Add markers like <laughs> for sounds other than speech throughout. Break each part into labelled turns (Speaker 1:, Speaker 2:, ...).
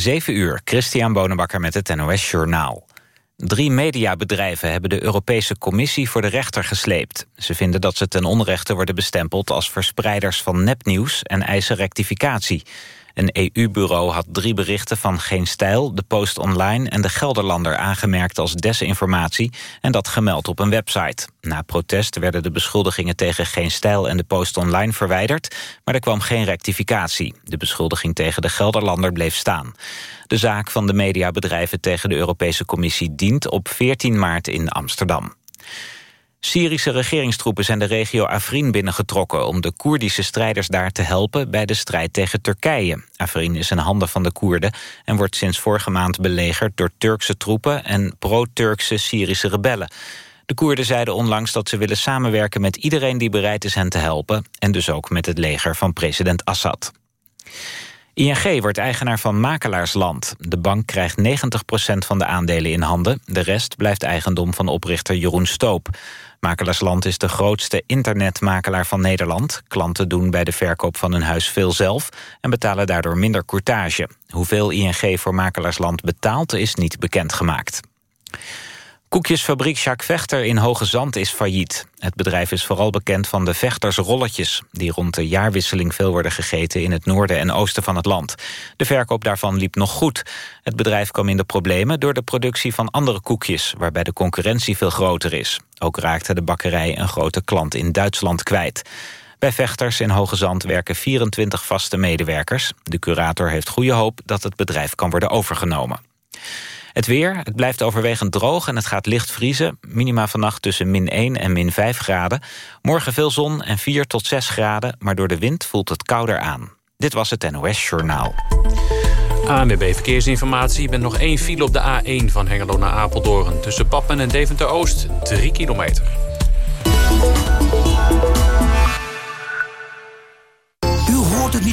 Speaker 1: 7 uur, Christian Bonenbakker met het NOS Journaal. Drie mediabedrijven hebben de Europese Commissie voor de rechter gesleept. Ze vinden dat ze ten onrechte worden bestempeld als verspreiders van nepnieuws en eisen rectificatie. Een EU-bureau had drie berichten van Geen Stijl, de Post Online en de Gelderlander aangemerkt als desinformatie en dat gemeld op een website. Na protest werden de beschuldigingen tegen Geen Stijl en de Post Online verwijderd, maar er kwam geen rectificatie. De beschuldiging tegen de Gelderlander bleef staan. De zaak van de mediabedrijven tegen de Europese Commissie dient op 14 maart in Amsterdam. Syrische regeringstroepen zijn de regio Afrin binnengetrokken... om de Koerdische strijders daar te helpen bij de strijd tegen Turkije. Afrin is in handen van de Koerden... en wordt sinds vorige maand belegerd door Turkse troepen... en pro-Turkse Syrische rebellen. De Koerden zeiden onlangs dat ze willen samenwerken met iedereen die bereid is hen te helpen... en dus ook met het leger van president Assad. ING wordt eigenaar van Makelaarsland. De bank krijgt 90% van de aandelen in handen. De rest blijft eigendom van oprichter Jeroen Stoop. Makelaarsland is de grootste internetmakelaar van Nederland. Klanten doen bij de verkoop van hun huis veel zelf... en betalen daardoor minder courtage. Hoeveel ING voor Makelaarsland betaalt is niet bekendgemaakt. Koekjesfabriek Jacques Vechter in Hoge Zand is failliet. Het bedrijf is vooral bekend van de vechtersrolletjes... die rond de jaarwisseling veel worden gegeten in het noorden en oosten van het land. De verkoop daarvan liep nog goed. Het bedrijf kwam in de problemen door de productie van andere koekjes... waarbij de concurrentie veel groter is. Ook raakte de bakkerij een grote klant in Duitsland kwijt. Bij Vechters in Hoge Zand werken 24 vaste medewerkers. De curator heeft goede hoop dat het bedrijf kan worden overgenomen. Het weer, het blijft overwegend droog en het gaat licht vriezen. Minima vannacht tussen min 1 en min 5 graden. Morgen veel zon en 4 tot 6 graden, maar door de wind voelt het kouder aan. Dit was het NOS Journaal.
Speaker 2: ANWB Verkeersinformatie. Je bent nog één file op de A1 van Hengelo naar Apeldoorn. Tussen Pappen en Deventer-Oost, 3 kilometer.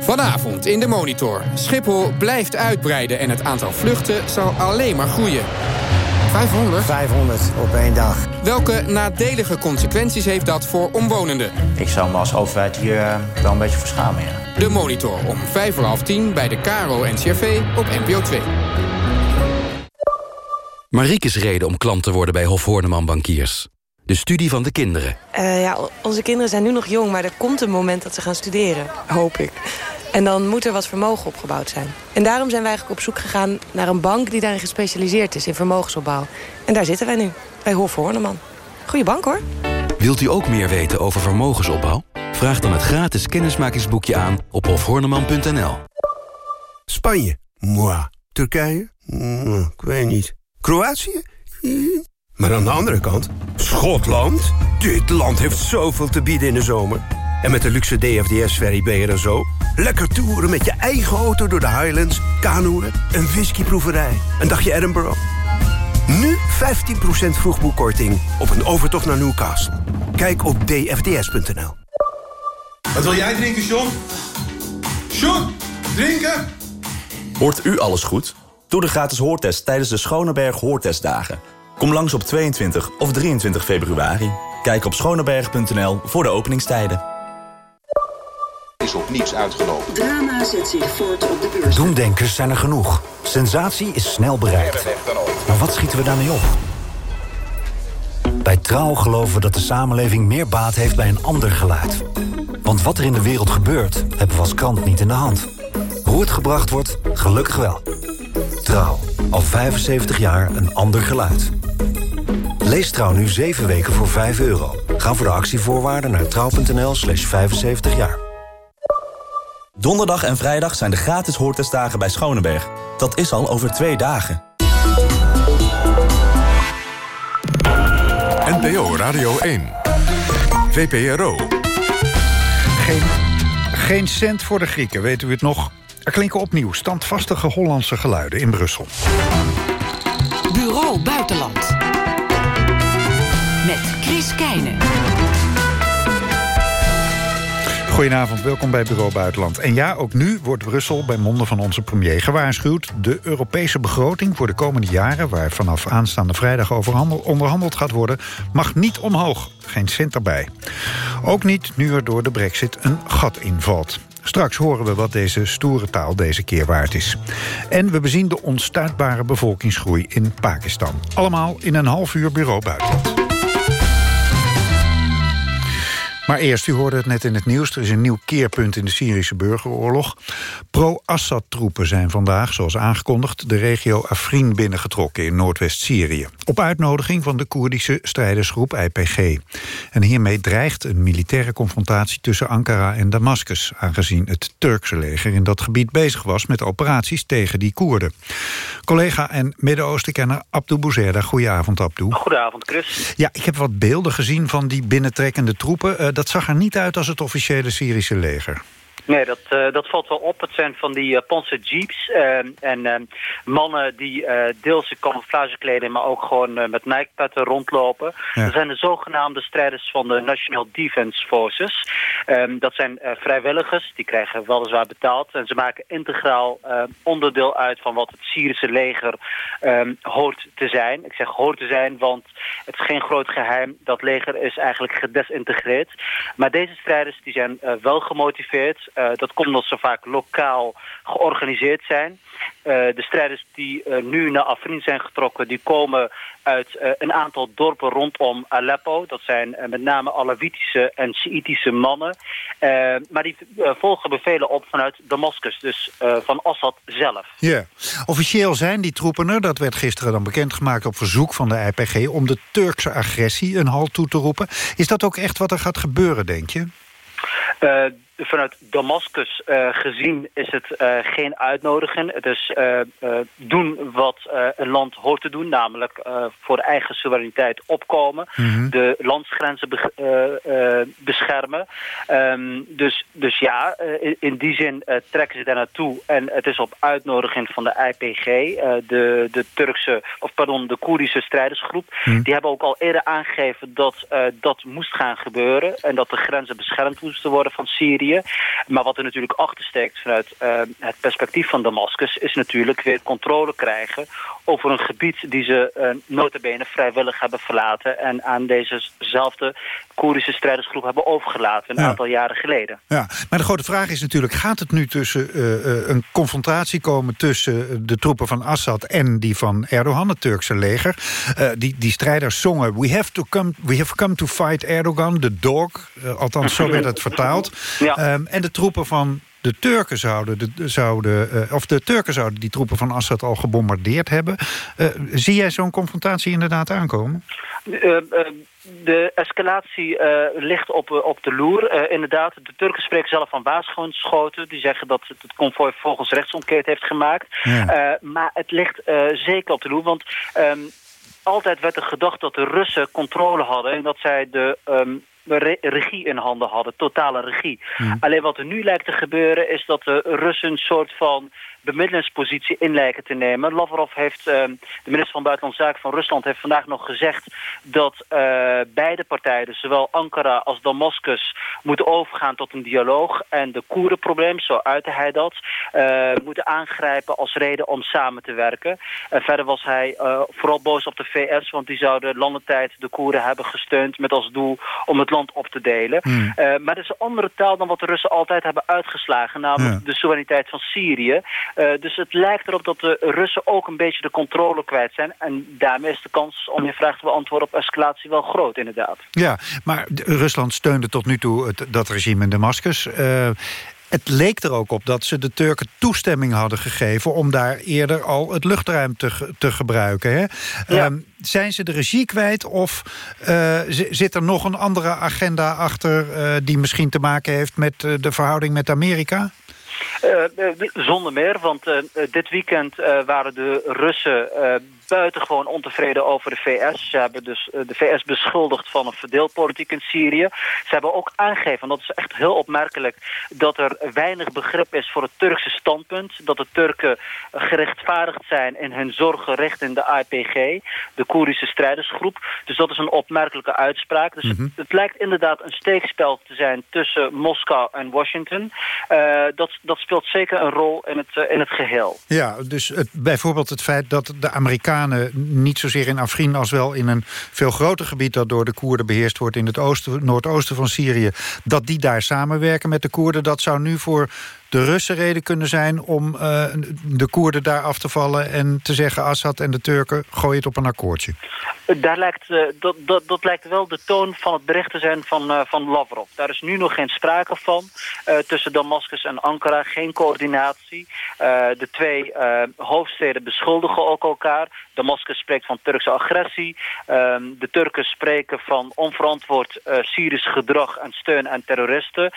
Speaker 3: Vanavond in de Monitor. Schiphol blijft uitbreiden en het aantal vluchten zal alleen maar groeien. 500?
Speaker 4: 500 op één dag.
Speaker 3: Welke nadelige consequenties heeft dat voor omwonenden?
Speaker 4: Ik zou me als overheid hier eh, wel een beetje verschamen, ja.
Speaker 3: De Monitor om 5 voor half 10 bij de Caro NCRV op NPO 2.
Speaker 5: Mariekes reden om klant te worden bij Hof Horneman Bankiers. De studie van de kinderen.
Speaker 6: Uh, ja, onze kinderen zijn nu nog jong, maar er komt een moment dat ze gaan studeren. Hoop ik. En dan moet er wat vermogen opgebouwd zijn. En daarom zijn wij eigenlijk op zoek gegaan naar een bank... die daarin gespecialiseerd is in vermogensopbouw. En daar zitten wij nu, bij Hof Horneman. Goeie bank, hoor.
Speaker 5: Wilt u ook meer weten over vermogensopbouw? Vraag dan het gratis kennismakingsboekje aan op hofhorneman.nl.
Speaker 7: Spanje? Moi. Turkije? Ik weet niet. Kroatië? Maar aan de andere kant, Schotland? Dit land heeft zoveel te bieden in de zomer. En met de luxe DFDS-ferry ben je er zo. Lekker toeren met je eigen auto door de Highlands, kanoeën, een whiskyproeverij, een dagje Edinburgh. Nu 15% vroegboekkorting op een overtocht naar Newcastle. Kijk op dfds.nl.
Speaker 8: Wat wil jij drinken, John? John, drinken?
Speaker 9: Hoort u alles goed? Doe de gratis hoortest tijdens de Schoneberg Hoortestdagen. Kom langs op 22 of 23 februari. Kijk op schoneberg.nl voor de openingstijden.
Speaker 10: is op niets uitgelopen.
Speaker 11: Drama zet zich voort op de beurs.
Speaker 12: Doemdenkers zijn er genoeg. Sensatie is snel bereikt. Maar wat schieten we daarmee op? Bij Trouw geloven we dat de samenleving meer baat heeft bij een ander geluid. Want wat er in de wereld gebeurt, hebben we als krant niet in de hand. Hoe het gebracht wordt, gelukkig wel. Trouw, al 75 jaar een ander geluid. Lees Trouw nu 7 weken voor 5 euro. Ga voor de actievoorwaarden naar trouw.nl slash 75 jaar.
Speaker 9: Donderdag en vrijdag zijn de gratis hoortestdagen bij Schoneberg. Dat is al over twee dagen.
Speaker 13: NPO Radio 1. VPRO.
Speaker 14: Geen, geen cent voor de Grieken, weten u het nog? Er klinken opnieuw standvastige Hollandse geluiden in Brussel.
Speaker 15: Bureau Buitenland. Met Chris Keijnen.
Speaker 14: Goedenavond, welkom bij Bureau Buitenland. En ja, ook nu wordt Brussel bij monden van onze premier gewaarschuwd. De Europese begroting voor de komende jaren... waar vanaf aanstaande vrijdag over onderhandeld gaat worden... mag niet omhoog. Geen cent erbij. Ook niet nu er door de brexit een gat invalt. Straks horen we wat deze stoere taal deze keer waard is. En we bezien de onstuitbare bevolkingsgroei in Pakistan. Allemaal in een half uur Bureau Buitenland. Maar eerst, u hoorde het net in het nieuws... er is een nieuw keerpunt in de Syrische burgeroorlog. Pro-Assad-troepen zijn vandaag, zoals aangekondigd... de regio Afrin binnengetrokken in Noordwest-Syrië. Op uitnodiging van de Koerdische strijdersgroep IPG. En hiermee dreigt een militaire confrontatie tussen Ankara en Damascus... aangezien het Turkse leger in dat gebied bezig was... met operaties tegen die Koerden. Collega en Midden-Oostenkenner Abdou Bouzerda. Goedenavond, Abdou.
Speaker 16: Goedenavond, Chris.
Speaker 14: Ja, ik heb wat beelden gezien van die binnentrekkende troepen... Dat zag er niet uit als het officiële Syrische leger.
Speaker 16: Nee, dat, uh, dat valt wel op. Het zijn van die uh, Panzer Jeeps. Uh, en mannen die deels in camouflage kleden... maar ook gewoon met Nike-petten rondlopen. Ja. Dat zijn de zogenaamde strijders van de National Defense Forces. Um, dat zijn vrijwilligers. Die krijgen weliswaar betaald. En ze maken integraal onderdeel uit... van wat het Syrische leger hoort te zijn. Ik zeg hoort te zijn, want het is geen groot geheim. Dat leger is eigenlijk gedesintegreerd. Maar deze strijders die zijn wel gemotiveerd... Uh, dat komt omdat ze vaak lokaal georganiseerd zijn. Uh, de strijders die uh, nu naar Afrin zijn getrokken... die komen uit een aantal dorpen rondom Aleppo. Dat zijn met name Alawitische en Sjiitische mannen. maar die volgen bevelen op vanuit Damascus, dus van Assad zelf.
Speaker 14: Ja, officieel zijn die troepen er. Dat werd gisteren dan bekendgemaakt op verzoek van de IPG... om de Turkse agressie een halt toe te roepen. Is dat ook echt wat er gaat gebeuren, denk je?
Speaker 16: Vanuit Damascus uh, gezien is het uh, geen uitnodigen. Het is uh, doen wat een land hoort te doen, namelijk voor eigen soevereiniteit opkomen, mm -hmm. de landsgrenzen be beschermen. Um, dus, dus ja, in, in, die zin trekken ze daar naartoe en het is op uitnodiging van de IPG, de, de Turkse, of pardon, de Koerdische strijdersgroep. Mm -hmm. Die hebben ook al eerder aangegeven dat dat moest gaan gebeuren en dat de grenzen beschermd moesten worden van Syrië. Maar wat er natuurlijk achter steekt vanuit uh, het perspectief van Damascus... is natuurlijk weer controle krijgen over een gebied die ze uh, notabene vrijwillig hebben verlaten... en aan dezezelfde Koerdische strijdersgroep hebben overgelaten een ja. aantal jaren geleden.
Speaker 14: Ja, maar de grote vraag is natuurlijk, gaat het nu tussen uh, een confrontatie komen... tussen de troepen van Assad en die van Erdogan, het Turkse leger? die, die strijders zongen, we have, to come, we have come to fight Erdogan, the dog. althans, zo werd het vertaald. Ja. Um, en de troepen van de Turken zouden, de, zouden uh, of de Turken zouden die troepen van Assad al gebombardeerd hebben. Uh, zie jij zo'n confrontatie inderdaad aankomen?
Speaker 16: Uh, de escalatie ligt op, op de loer. inderdaad, de Turken spreken zelf van waarschuwingsschoten. Die zeggen dat het, het konvooi volgens rechtsomkeerd heeft gemaakt. Ja. maar het ligt zeker op de loer, want... Um, altijd werd er gedacht dat de Russen controle hadden... en dat zij de um, re regie in handen hadden, totale regie. Mm. Alleen wat er nu lijkt te gebeuren is dat de Russen een soort van bemiddelingspositie in lijken te nemen. Lavrov heeft, uh, de minister van Buitenlandse Zaken van Rusland... heeft vandaag nog gezegd dat uh, beide partijen... dus zowel Ankara als Damascus moeten overgaan tot een dialoog... en de Koerenprobleem, zo uitte hij dat... Uh, moeten aangrijpen als reden om samen te werken. En verder was hij vooral boos op de VS... want die zouden landentijd de Koeren hebben gesteund... met als doel om het land Rusland op te delen.
Speaker 10: Hmm.
Speaker 16: Eh, maar dat is een andere taal dan wat de Russen altijd hebben uitgeslagen, namelijk
Speaker 10: Ja.
Speaker 16: de soevereiniteit van Syrië. Eh, dus het lijkt erop dat de Russen ook een beetje de controle kwijt zijn. En daarmee is de kans om je vraag te beantwoorden op escalatie wel groot, inderdaad.
Speaker 14: Ja, maar Rusland steunde tot nu toe het, dat regime in Damascus. Het leek er ook op dat ze de Turken toestemming hadden gegeven... om daar eerder al het luchtruim te, te gebruiken. Hè? Ehm, zijn ze de regie kwijt of eh, zi- zit er nog een andere agenda achter... eh, die misschien te maken heeft met eh, de verhouding met Amerika?
Speaker 16: Zonder meer, want dit weekend waren de Russen buitengewoon ontevreden over de VS. Ze hebben dus eh, de VS beschuldigd van een verdeelpolitiek in Syrië. Ze hebben ook aangegeven, en dat is echt heel opmerkelijk... dat er weinig begrip is voor het Turkse standpunt. Dat de Turken gerechtvaardigd zijn in hun zorgen richting de IPG... de Koerdische strijdersgroep. Dus dat is een opmerkelijke uitspraak. Dus het, het lijkt inderdaad een steekspel te zijn tussen Moskou en Washington. Eh, dat, dat speelt zeker een rol in het, eh, in het geheel.
Speaker 14: Ja, dus het, bijvoorbeeld het feit dat de Amerikanen niet zozeer in Afrin... als wel in een veel groter gebied dat door de Koerden beheerst wordt... in het oosten, noordoosten van Syrië, dat die daar samenwerken met de Koerden... dat zou nu voor de Russen reden kunnen zijn om eh, de Koerden daar af te vallen... en te zeggen Assad en de Turken, gooi het op een akkoordje.
Speaker 16: Daar lijkt, eh, dat, dat, dat lijkt wel de toon van het bericht te zijn van, eh, van Lavrov. Daar is nu nog geen sprake van tussen Damascus en Ankara. Geen coördinatie. De twee hoofdsteden beschuldigen ook elkaar. Damascus spreekt van Turkse agressie. Ehm, de Turken spreken van onverantwoord Syrisch gedrag en steun aan terroristen.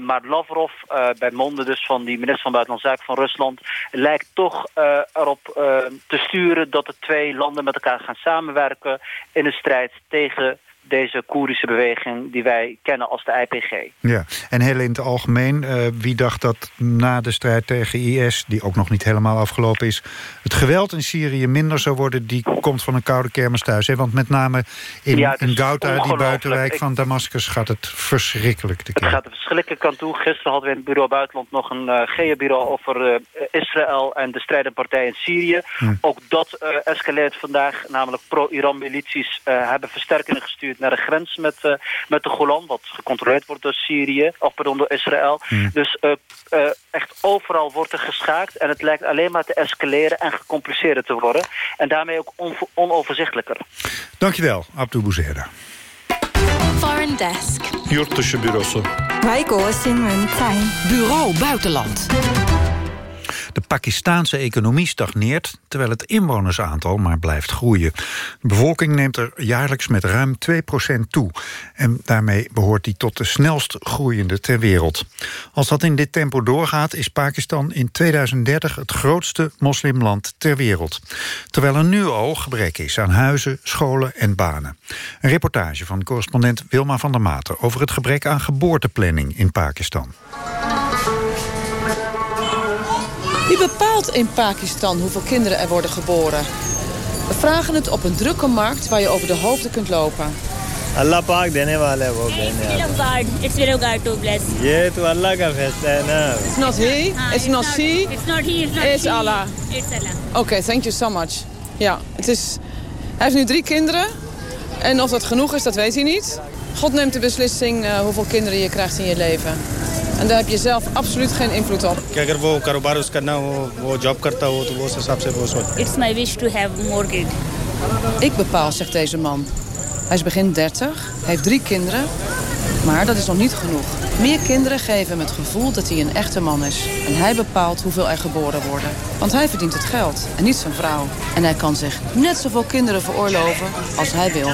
Speaker 16: Maar Lavrov, bij dus van die minister van Buitenlandse Zaken van Rusland... lijkt toch eh, erop eh, te sturen dat de twee landen met elkaar gaan samenwerken... in de strijd tegen deze Koerdische beweging die wij kennen als de IPG.
Speaker 14: Ja, en heel in het algemeen, eh, wie dacht dat na de strijd tegen IS... die ook nog niet helemaal afgelopen is... het geweld in Syrië minder zou worden... die komt van een koude kermis thuis. Hè? Want met name in,
Speaker 16: Ja,
Speaker 14: in Ghouta, die buitenwijk van Damascus... gaat het verschrikkelijk te
Speaker 16: Het gaat er verschrikkelijk aan toe. Gisteren hadden we in het bureau buitenland nog een uh, GEA-bureau over eh, Israël en de strijdende partij in Syrië.
Speaker 14: Hm.
Speaker 16: Ook dat eh, escaleert vandaag, namelijk pro-Iran-milities eh, hebben versterkingen gestuurd naar de grens met, eh, met de Golan, wat gecontroleerd wordt door Syrië, of pardon, door Israël.
Speaker 14: Hm.
Speaker 16: Dus eh, eh, echt overal wordt er geschaakt en het lijkt alleen maar te escaleren en gecompliceerder te worden. En daarmee ook on onoverzichtelijker.
Speaker 14: Dankjewel, Abdou Bouzerda.
Speaker 15: Foreign Desk.
Speaker 17: Yurt dışı bürosu.
Speaker 15: Bureau Buitenland.
Speaker 14: De Pakistaanse economie stagneert, terwijl het inwonersaantal maar blijft groeien. De bevolking neemt er jaarlijks met ruim 2% toe. En daarmee behoort die tot de snelst groeiende ter wereld. Als dat in dit tempo doorgaat, is Pakistan in 2030 het grootste moslimland ter wereld. Terwijl er nu al gebrek is aan huizen, scholen en banen. Een reportage van correspondent Wilma van der Maten... over het gebrek aan geboorteplanning in Pakistan.
Speaker 18: Wie bepaalt in Pakistan hoeveel kinderen er worden geboren? We vragen het op een drukke markt waar je over de hoofden kunt lopen.
Speaker 19: Allah Pak dene wale wo dene.
Speaker 15: It's will God to bless.
Speaker 19: Ye to Allah ka festa na.
Speaker 18: It's not he, ah, it's not she.
Speaker 15: It's not he, it's not
Speaker 18: It's Allah.
Speaker 15: It's Allah.
Speaker 18: Oké, okay, thank you so much. Ja, het is... Hij heeft nu drie kinderen. En of dat genoeg is, dat weet hij niet. God neemt de beslissing eh, hoeveel kinderen je krijgt in je leven. En daar heb je zelf absoluut geen invloed op.
Speaker 19: Kijk, als hij karobar is, hij job doet, dan is het
Speaker 15: It's my wish to have more gig.
Speaker 18: Ik bepaal, zegt deze man. Hij is begin 30, heeft drie kinderen, maar dat is nog niet genoeg. Meer kinderen geven hem het gevoel dat hij een echte man is. En hij bepaalt hoeveel er geboren worden. Want hij verdient het geld en niet zijn vrouw. En hij kan zich net zoveel kinderen veroorloven als hij wil.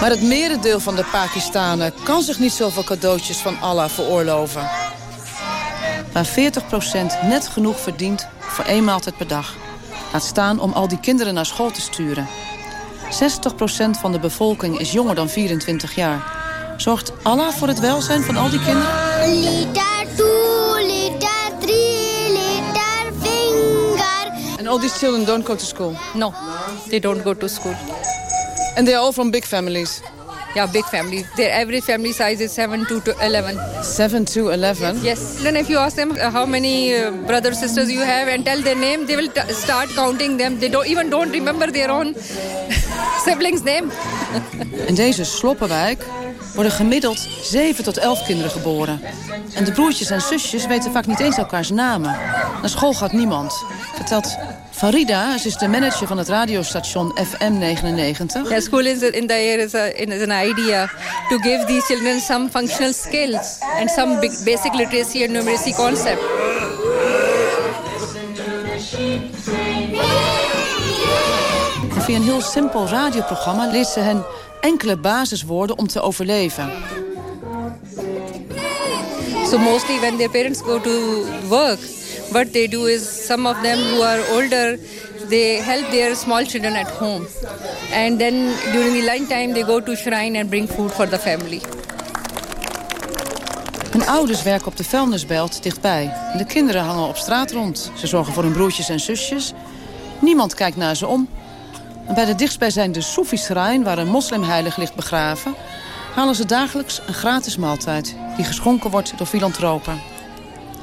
Speaker 18: Maar het merendeel van de Pakistanen kan zich niet zoveel cadeautjes van Allah veroorloven. Waar 40% net genoeg verdient voor één maaltijd per dag. Laat staan om al die kinderen naar school te sturen. 60% van de bevolking is jonger dan 24 jaar. Zorgt Allah voor het welzijn van al die kinderen?
Speaker 20: Liter two, liter three, liter finger.
Speaker 18: And all these children don't go to school?
Speaker 15: No, they don't go to school.
Speaker 18: And they are all from big families?
Speaker 21: yeah, big family. Their average family size is 7 to 11.
Speaker 18: 7 to 11?
Speaker 21: Yes. Then if you ask them uh, how many uh, brothers, sisters you have and tell their name, they will start counting them. They don't even don't remember their own <laughs> siblings' name. <laughs>
Speaker 18: In deze sloppenwijk worden gemiddeld 7 tot 11 kinderen geboren. En de broertjes en zusjes weten vaak niet eens elkaars namen. Naar school gaat niemand, vertelt Farida. Ze is de manager van het radiostation FM 99.
Speaker 21: Yeah, school is in the air is, a, is an idea to give these children some functional skills and some basic literacy and numeracy concept.
Speaker 18: En via een heel simpel radioprogramma leert ze hen enkele basiswoorden om te overleven.
Speaker 21: So mostly when their parents go to work, what they do is some of them who are older, they help their small children at home. And then during the lunchtime they go to shrine and bring food for the family.
Speaker 18: Hun ouders werken op de vuilnisbelt dichtbij. De kinderen hangen op straat rond. Ze zorgen voor hun broertjes en zusjes. Niemand kijkt naar ze om. En bij de dichtstbijzijnde Soefi-shrine, waar een moslimheilig ligt begraven... halen ze dagelijks een gratis maaltijd... die geschonken wordt door filantropen.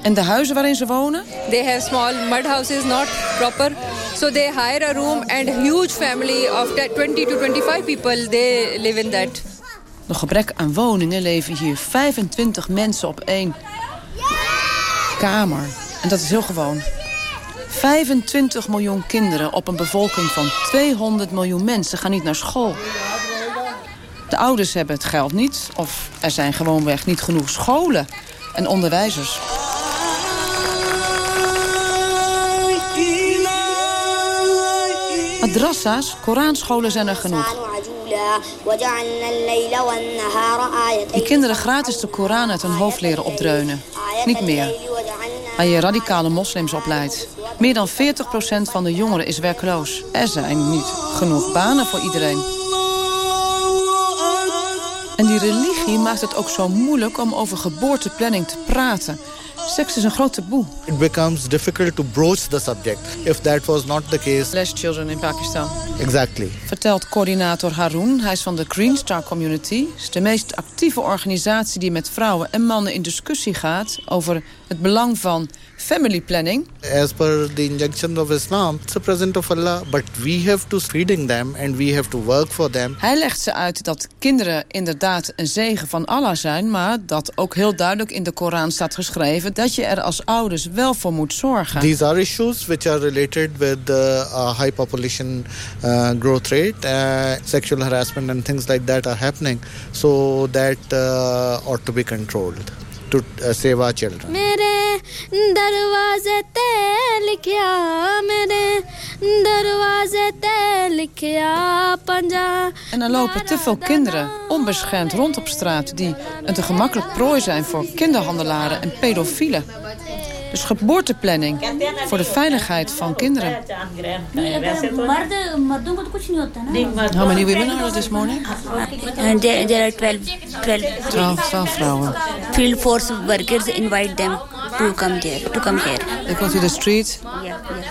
Speaker 18: En de huizen waarin ze wonen?
Speaker 21: They have small mud houses, not proper. So they hire a room and a huge family of that 20 to 25 people, they live in that.
Speaker 18: Door gebrek aan woningen leven hier 25 mensen op één kamer. En dat is heel gewoon. 25 miljoen kinderen op een bevolking van 200 miljoen mensen gaan niet naar school. De ouders hebben het geld niet, of er zijn gewoonweg niet genoeg scholen en onderwijzers. Madrassa's, Koranscholen zijn er genoeg. Die kinderen gratis de Koran uit hun hoofd leren opdreunen. Niet meer. Waar je radicale moslims opleidt. Meer dan 40% van de jongeren is werkloos. Er zijn niet genoeg banen voor iedereen. En die religie maakt het ook zo moeilijk om over geboorteplanning te praten. Seks is een groot taboe.
Speaker 22: It becomes difficult to broach the subject. If that was not the case...
Speaker 18: Less children in Pakistan.
Speaker 22: Exactly.
Speaker 18: Vertelt coördinator Haroon. Hij is van de Green Star Community. Het is de meest actieve organisatie die met vrouwen en mannen in discussie gaat... over het belang van family planning.
Speaker 22: As per the injunctions of Islam, it's a present of Allah, but we have to feeding them and we have to work for them.
Speaker 18: Hij legt ze uit dat kinderen inderdaad een zegen van Allah zijn, maar dat ook heel duidelijk in de Koran staat geschreven dat je er als ouders wel voor moet zorgen.
Speaker 22: These are issues which are related with the uh, high population uh, growth rate, uh, sexual harassment and things like that are happening, so that uh, ought to be controlled to seva children.
Speaker 18: En er lopen te veel kinderen onbeschermd rond op straat die een te gemakkelijk prooi zijn voor kinderhandelaren en pedofielen. Dus geboorteplanning voor de veiligheid van kinderen. How many women are there this morning?
Speaker 15: And there, there are 12, 12,
Speaker 18: 12, 12 vrouwen.
Speaker 15: field force workers invite them to come there, to come here.
Speaker 18: They go to the street,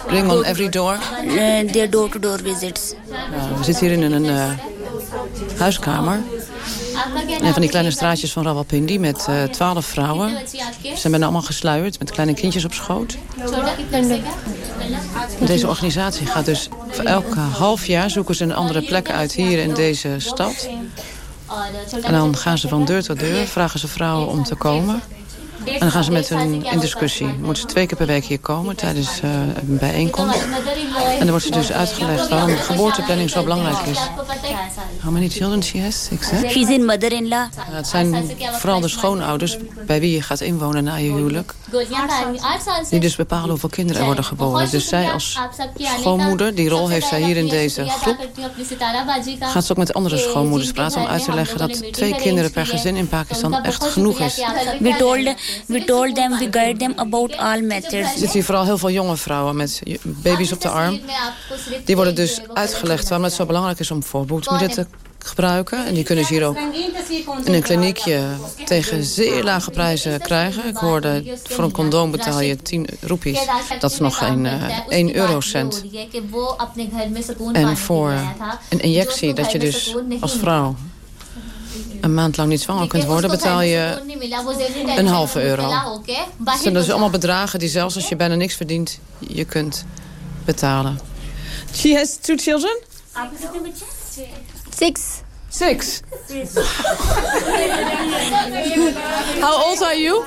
Speaker 18: ring on every door.
Speaker 15: Uh, their door-to-door visits.
Speaker 18: Nou, we zitten hier in een uh, huiskamer. En van die kleine straatjes van Rawalpindi met uh, twaalf vrouwen. Ze zijn allemaal gesluierd met kleine kindjes op schoot. Deze organisatie gaat dus voor elk half jaar zoeken ze een andere plek uit hier in deze stad. En dan gaan ze van deur tot deur, vragen ze vrouwen om te komen. En dan gaan ze met hun in discussie. Moeten ze twee keer per week hier komen tijdens uh, een bijeenkomst. En dan wordt ze dus uitgelegd waarom geboorteplanning zo belangrijk is. How many children she has? Six, hè?
Speaker 15: She's in mother-in-law.
Speaker 18: Ja, het zijn vooral de schoonouders bij wie je gaat inwonen na je huwelijk. Die dus bepalen hoeveel kinderen er worden geboren. Dus zij als schoonmoeder, die rol heeft zij hier in deze groep... gaat ze ook met andere schoonmoeders praten om uit te leggen... dat twee kinderen per gezin in Pakistan echt genoeg is.
Speaker 15: We told, we told them, we guide them about all methods.
Speaker 18: Er zitten hier vooral heel veel jonge vrouwen met baby's op de arm. Die worden dus uitgelegd waarom het zo belangrijk is om voorboedsmiddelen te gebruiken. En die kunnen ze hier ook in een kliniekje tegen zeer lage prijzen krijgen. Ik hoorde, voor een condoom betaal je 10 roepies. Dat is nog geen uh, 1 eurocent. En voor een injectie dat je dus als vrouw
Speaker 23: een maand lang niet zwanger kunt worden... betaal je een halve euro. Dat zijn dus allemaal bedragen die zelfs als je bijna niks verdient... je kunt betalen. She has two children?
Speaker 24: Six.
Speaker 23: Six. How old are you?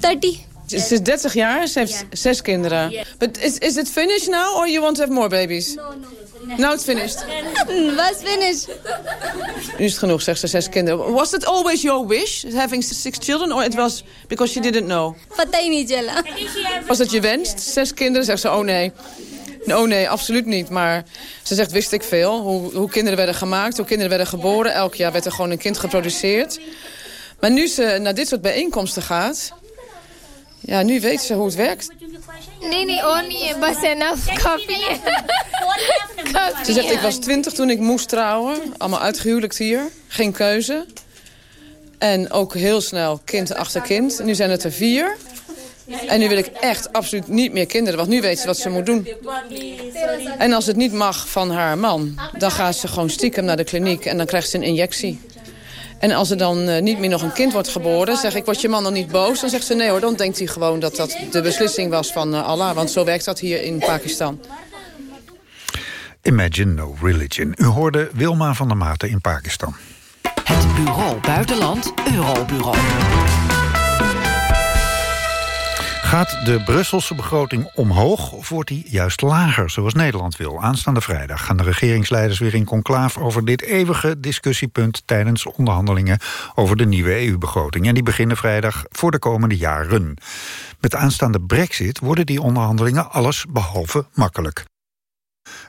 Speaker 24: 30.
Speaker 23: Ze is 30 jaar, ze heeft yeah. zes kinderen. But is, is it finished now or you want to have more babies? No, no. no. Now it's finished.
Speaker 24: Hmm, was finished.
Speaker 23: Nu is genoeg, zegt ze, zes kinderen. Was it always your wish, having six children? Or it was because you didn't know? Was dat je wenst? Zes kinderen, zegt ze, oh nee. Oh nee, absoluut niet. Maar ze zegt, wist ik veel. Hoe, hoe kinderen werden gemaakt, hoe kinderen werden geboren. Elk jaar werd er gewoon een kind geproduceerd. Maar nu ze naar dit soort bijeenkomsten gaat... Ja, nu weet ze hoe het werkt.
Speaker 24: Nee, nee, only was enough coffee.
Speaker 23: Ze zegt, ik was twintig toen ik moest trouwen. Allemaal uitgehuwelijkt hier. Geen keuze. En ook heel snel kind achter kind. Nu zijn het er vier. En nu wil ik echt absoluut niet meer kinderen. Want nu weet ze wat ze moet doen. En als het niet mag van haar man... dan gaat ze gewoon stiekem naar de kliniek. En dan krijgt ze een injectie. En als er dan eh, niet meer nog een kind wordt geboren... zeg ik, wordt je man dan niet boos? Dan zegt ze, nee hoor, dan denkt hij gewoon dat dat de beslissing was van eh, Allah. Want zo werkt dat hier in Pakistan.
Speaker 14: Imagine No Religion. U hoorde Wilma van der Maten in Pakistan.
Speaker 25: Het Bureau Buitenland Eurobureau.
Speaker 14: Gaat de Brusselse begroting omhoog of wordt die juist lager, zoals Nederland wil? Aanstaande vrijdag gaan de regeringsleiders weer in conclaaf over dit eeuwige discussiepunt tijdens onderhandelingen over de nieuwe EU-begroting. En die beginnen vrijdag voor de komende jaren. Met aanstaande brexit worden die onderhandelingen alles behalve makkelijk.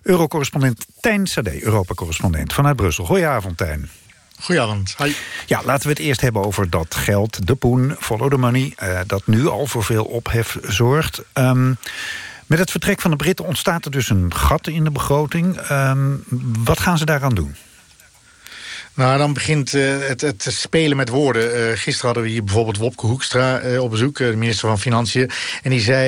Speaker 14: Eurocorrespondent Tijn Sade, Europa-correspondent vanuit Brussel. Goedenavond, Tijn.
Speaker 26: Goedenavond. Hi.
Speaker 14: Ja, laten we het eerst hebben over dat geld, de poen, follow the money... eh, dat nu al voor veel ophef zorgt. Ehm, met het vertrek van de Britten ontstaat er dus een gat in de begroting. Ehm, wat gaan ze daaraan doen?
Speaker 26: Nou, dan begint uh, het, het spelen met woorden. Uh, gisteren hadden we hier bijvoorbeeld Wopke Hoekstra uh, op bezoek, de minister van Financiën. En die zei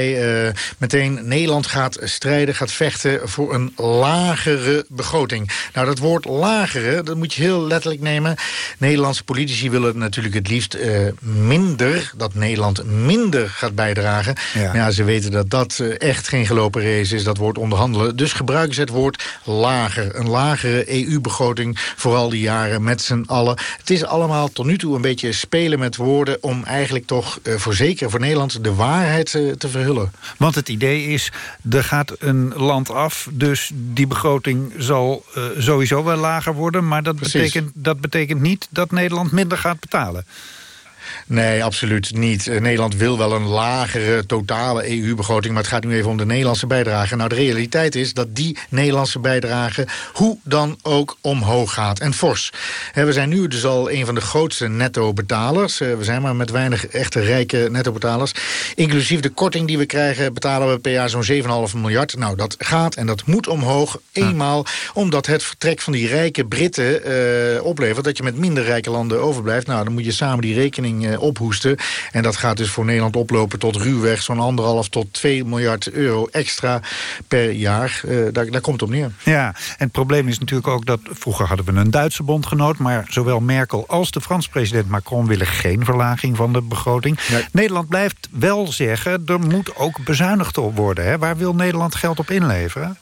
Speaker 26: meteen, Nederland gaat strijden, gaat vechten voor een lagere begroting. Nou, dat woord lagere, dat moet je heel letterlijk nemen. Nederlandse politici willen natuurlijk het liefst minder, dat Nederland minder gaat bijdragen. Ja. Maar ja, ze weten dat dat echt geen gelopen race is, dat woord onderhandelen. Dus gebruiken ze het woord lager. Een lagere EU-begroting, vooral die jaren met z'n allen. Het is allemaal tot nu toe een beetje spelen met woorden... om eigenlijk toch uh, voor zeker voor Nederland de waarheid uh, te verhullen.
Speaker 14: Want het idee is, er gaat een land af... dus die begroting zal uh, sowieso wel lager worden... maar dat betekent, dat betekent niet dat Nederland minder gaat betalen.
Speaker 26: Nee, absoluut niet. Uh, Nederland wil wel een lagere totale EU-begroting... maar het gaat nu even om de Nederlandse bijdrage. Nou, de realiteit is dat die Nederlandse bijdrage... hoe dan ook omhoog gaat. En fors. We zijn nu dus al een van de grootste netto-betalers. Uh, we zijn maar met weinig echte rijke netto-betalers. Inclusief de korting die we krijgen... betalen we per jaar zo'n 7,5 miljard. Nou, dat gaat en dat moet omhoog. Eenmaal omdat het vertrek van die rijke Britten uh, oplevert... dat je met minder rijke landen overblijft. Nou, dan moet je samen die rekening ophoesten. En dat gaat dus voor Nederland oplopen tot ruwweg zo'n anderhalf tot 2 miljard euro extra per jaar. Uh, daar, daar komt het op neer.
Speaker 14: Ja, en het probleem is natuurlijk ook dat vroeger hadden we een Duitse bondgenoot, maar zowel Merkel als de Franse president Macron willen geen verlaging van de begroting. Nederland blijft wel zeggen, er moet ook bezuinigd op worden. Hè? Waar wil Nederland geld op inleveren?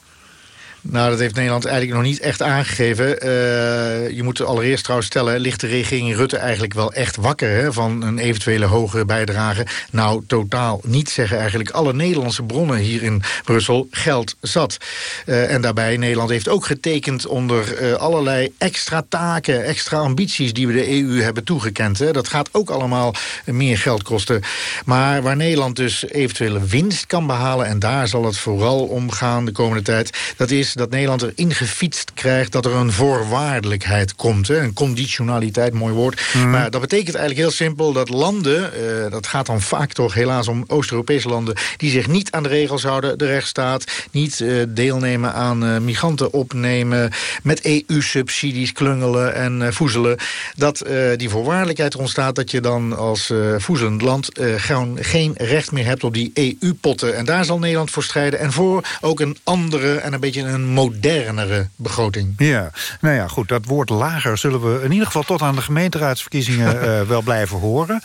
Speaker 26: Nou, dat heeft Nederland eigenlijk nog niet echt aangegeven. Uh, je moet allereerst trouwens stellen... ligt de regering Rutte eigenlijk wel echt wakker... Hè, van een eventuele hogere bijdrage? Nou, totaal niet, zeggen eigenlijk alle Nederlandse bronnen hier in Brussel. Geld zat. Uh, en daarbij, Nederland heeft ook getekend onder uh, allerlei extra taken... extra ambities die we de EU hebben toegekend. Hè. Dat gaat ook allemaal meer geld kosten. Maar waar Nederland dus eventuele winst kan behalen... en daar zal het vooral om gaan de komende tijd... dat is dat Nederland erin gefietst krijgt dat er een voorwaardelijkheid komt. Hè? Een conditionaliteit, mooi woord. Mm. Maar dat betekent eigenlijk heel simpel dat landen, uh, dat gaat dan vaak toch helaas om Oost-Europese landen, die zich niet aan de regels houden, de rechtsstaat, niet uh, deelnemen aan uh, migranten opnemen, met EU-subsidies klungelen en voezelen, dat die voorwaardelijkheid ontstaat dat je dan als voezelend land gewoon geen recht meer hebt op die EU-potten. En daar zal Nederland voor strijden. En voor ook een andere en een beetje een modernere begroting.
Speaker 14: Ja, nou ja, goed. Dat woord lager zullen we in ieder geval tot aan de gemeenteraadsverkiezingen uh, <laughs> wel blijven horen.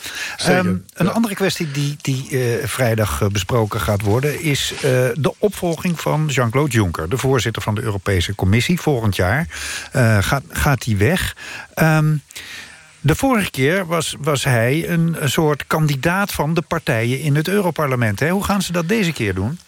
Speaker 14: Um, een ja. andere kwestie die, die uh, vrijdag besproken gaat worden... is uh, de opvolging van Jean-Claude Juncker, de voorzitter van de Europese Commissie. Volgend jaar gaat, gaat die weg. Um, de vorige keer was, was hij een, een soort kandidaat van de partijen in het Europarlement. Hè? Hoe gaan ze dat deze keer doen?